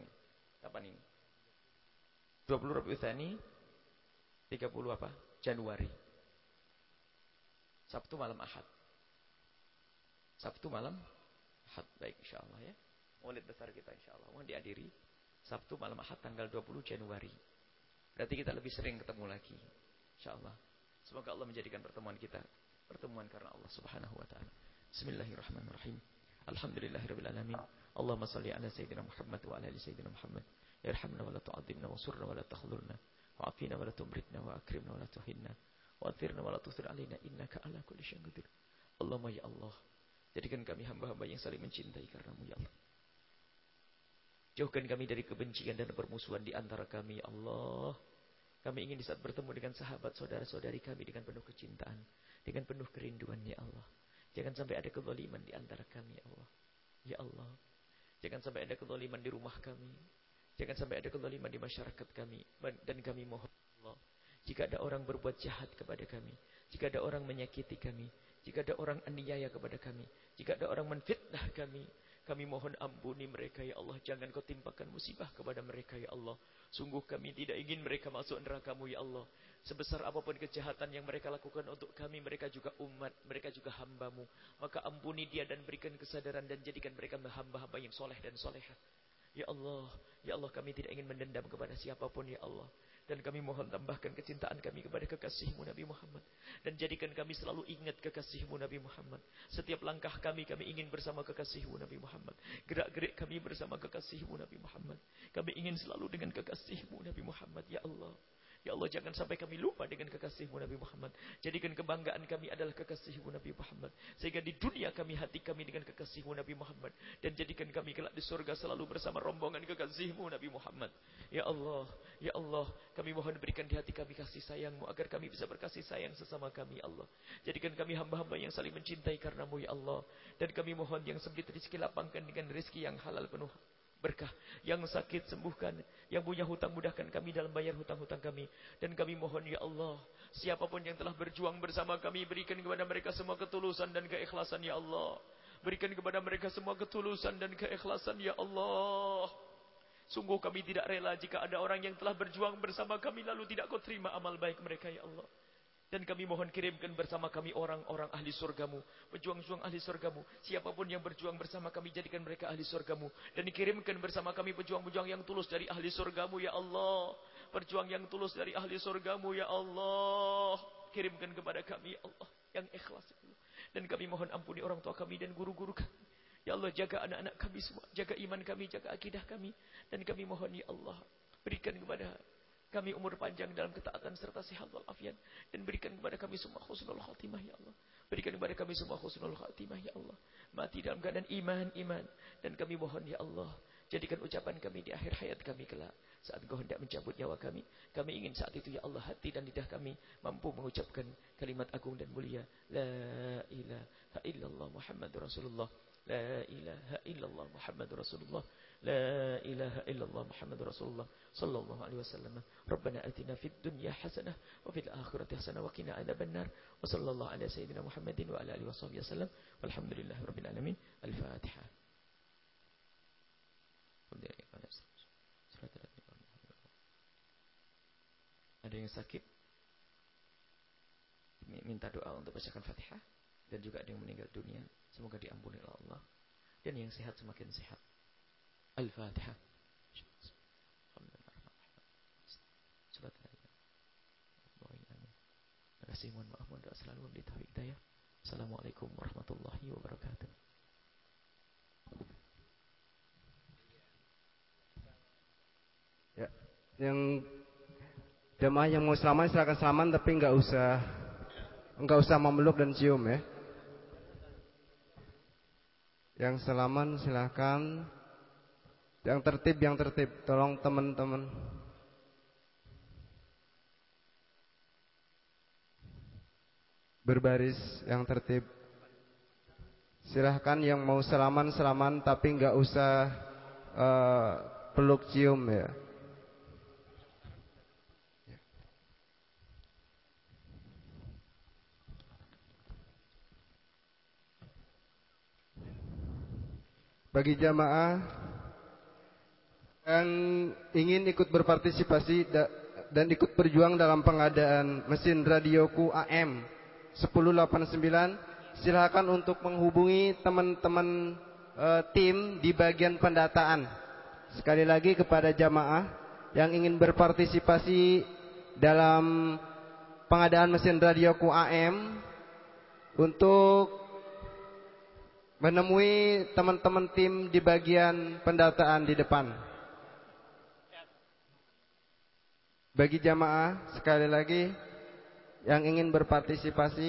Kapan ini? 20 Rabiul Tsani 30 apa? Januari. Sabtu malam Ahad. Sabtu malam Ahad. Baik insyaallah ya. Maulid besar kita insyaallah. Mohon dihadiri Sabtu malam Ahad tanggal 20 Januari. Berarti kita lebih sering ketemu lagi. Insyaallah. Semoga Allah menjadikan pertemuan kita pertemuan karena Allah Subhanahu wa taala. Bismillahirrahmanirrahim. Alhamdulillahirabbil alamin. Allahumma salli ala sayyidina Muhammad wa ala ali sayyidina Muhammad. Yarhamna wa la tu'adzibna wa surna wa la takhlurna. Wa afina wa la tumritna wa akrimna wa la tuhinna. Wa athirna wa la tusir alaina innaka ala kulli syai'in qadir. Allahumma ya Allah, jadikan kami hamba-hamba yang saling mencintai karenamu ya Allah. Jauhkan kami dari kebencian dan permusuhan di antara kami ya Allah. Kami ingin di saat bertemu dengan sahabat saudara-saudari kami dengan penuh kecintaan, dengan penuh kerinduan ya Allah. Jangan sampai ada kezaliman di antara kami ya Allah. Ya Allah, Jangan sampai ada kezaliman di rumah kami. Jangan sampai ada kezaliman di masyarakat kami. Dan kami mohon Allah. Jika ada orang berbuat jahat kepada kami. Jika ada orang menyakiti kami. Jika ada orang aniaya kepada kami. Jika ada orang menfitnah kami. Kami mohon ampuni mereka ya Allah. Jangan kau timpakan musibah kepada mereka ya Allah. Sungguh kami tidak ingin mereka masuk nerakamu ya Allah. Sebesar apa pun kejahatan yang mereka lakukan untuk kami, mereka juga umat, mereka juga hambamu. Maka ampuni dia dan berikan kesadaran dan jadikan mereka hamba-hamba yang soleh dan solehat. Ya Allah, Ya Allah kami tidak ingin mendendam kepada siapa pun Ya Allah. Dan kami mohon tambahkan kecintaan kami kepada kekasihmu Nabi Muhammad. Dan jadikan kami selalu ingat kekasihmu Nabi Muhammad. Setiap langkah kami, kami ingin bersama kekasihmu Nabi Muhammad. Gerak-gerik kami bersama kekasihmu Nabi Muhammad. Kami ingin selalu dengan kekasihmu Nabi Muhammad. Ya Allah. Ya Allah jangan sampai kami lupa dengan kekasihmu Nabi Muhammad. Jadikan kebanggaan kami adalah kekasihmu Nabi Muhammad. Sehingga di dunia kami hati kami dengan kekasihmu Nabi Muhammad. Dan jadikan kami kelak di surga selalu bersama rombongan kekasihmu Nabi Muhammad. Ya Allah, Ya Allah, kami mohon berikan di hati kami kasih sayangmu. Agar kami bisa berkasih sayang sesama kami Allah. Jadikan kami hamba-hamba yang saling mencintai karenamu Ya Allah. Dan kami mohon yang sempit rezeki lapangkan dengan rezeki yang halal penuh berkah. Yang sakit sembuhkan. Yang punya hutang mudahkan kami dalam bayar hutang-hutang kami. Dan kami mohon ya Allah. Siapa pun yang telah berjuang bersama kami. Berikan kepada mereka semua ketulusan dan keikhlasan ya Allah. Berikan kepada mereka semua ketulusan dan keikhlasan ya Allah. Sungguh kami tidak rela jika ada orang yang telah berjuang bersama kami lalu tidak kau terima amal baik mereka ya Allah. Dan kami mohon kirimkan bersama kami orang-orang ahli surgamu. Pejuang-pejuang ahli surgamu. Siapa pun yang berjuang bersama kami, jadikan mereka ahli surgamu. Dan dikirimkan bersama kami pejuang-pejuang yang tulus dari ahli surgamu, ya Allah. Perjuang yang tulus dari ahli surgamu, ya Allah. Kirimkan kepada kami, ya Allah. Yang ikhlas. Dan kami mohon ampuni orang tua kami dan guru-guru kami. Ya Allah, jaga anak-anak kami semua. Jaga iman kami, jaga akidah kami. Dan kami mohon, ya Allah. Berikan kepada kami umur panjang dalam ketaatan serta sehat walafiat dan berikan kepada kami semua khusnul khatimah ya Allah. Berikan kepada kami semua khusnul khatimah ya Allah. Mati dalam keadaan iman, iman. Dan kami mohon ya Allah. Jadikan ucapan kami di akhir hayat kami kelak. Saat engkau hendak mencabut nyawa kami. Kami ingin saat itu ya Allah hati dan lidah kami mampu mengucapkan kalimat agung dan mulia. La ilaha illallah Muhammad Rasulullah. لا إله إلا الله محمد رسول الله لا إله إلا الله محمد رسول الله Rabbana الله عليه وسلم ربنا Wa في الدنيا حسنة وفي الآخرة حسنة وقنا Wa النار وصلى الله على سيدنا محمد وعلى آله وصحبه وسلم والحمد لله alamin Al-Fatihah Ada yang sakit Minta doa untuk bacakan fatihah Dan juga ada yang meninggal dunia Semoga diampuni oleh Allah. Dan yang sehat semakin sehat. Al-Fatihah. Sobat Terima kasih. Mohon maaf. Mohon doa selalu di taufik daya. Assalamualaikum warahmatullahi wabarakatuh. Ya, yang jemaah yang mau selamat silakan selamat tapi nggak usah nggak usah memeluk dan cium ya. Yang selamat silakan yang tertib, yang tertib. Tolong teman-teman. Berbaris yang tertib. Silahkan yang mau selaman-selaman tapi nggak usah uh, peluk cium ya. Bagi jamaah yang ingin ikut berpartisipasi dan ikut berjuang dalam pengadaan mesin radioku AM 1089 silakan untuk menghubungi teman-teman e, tim di bagian pendataan. Sekali lagi kepada jamaah yang ingin berpartisipasi dalam pengadaan mesin radioku AM untuk menemui teman-teman tim di bagian pendataan di depan. Bagi jamaah sekali lagi yang ingin berpartisipasi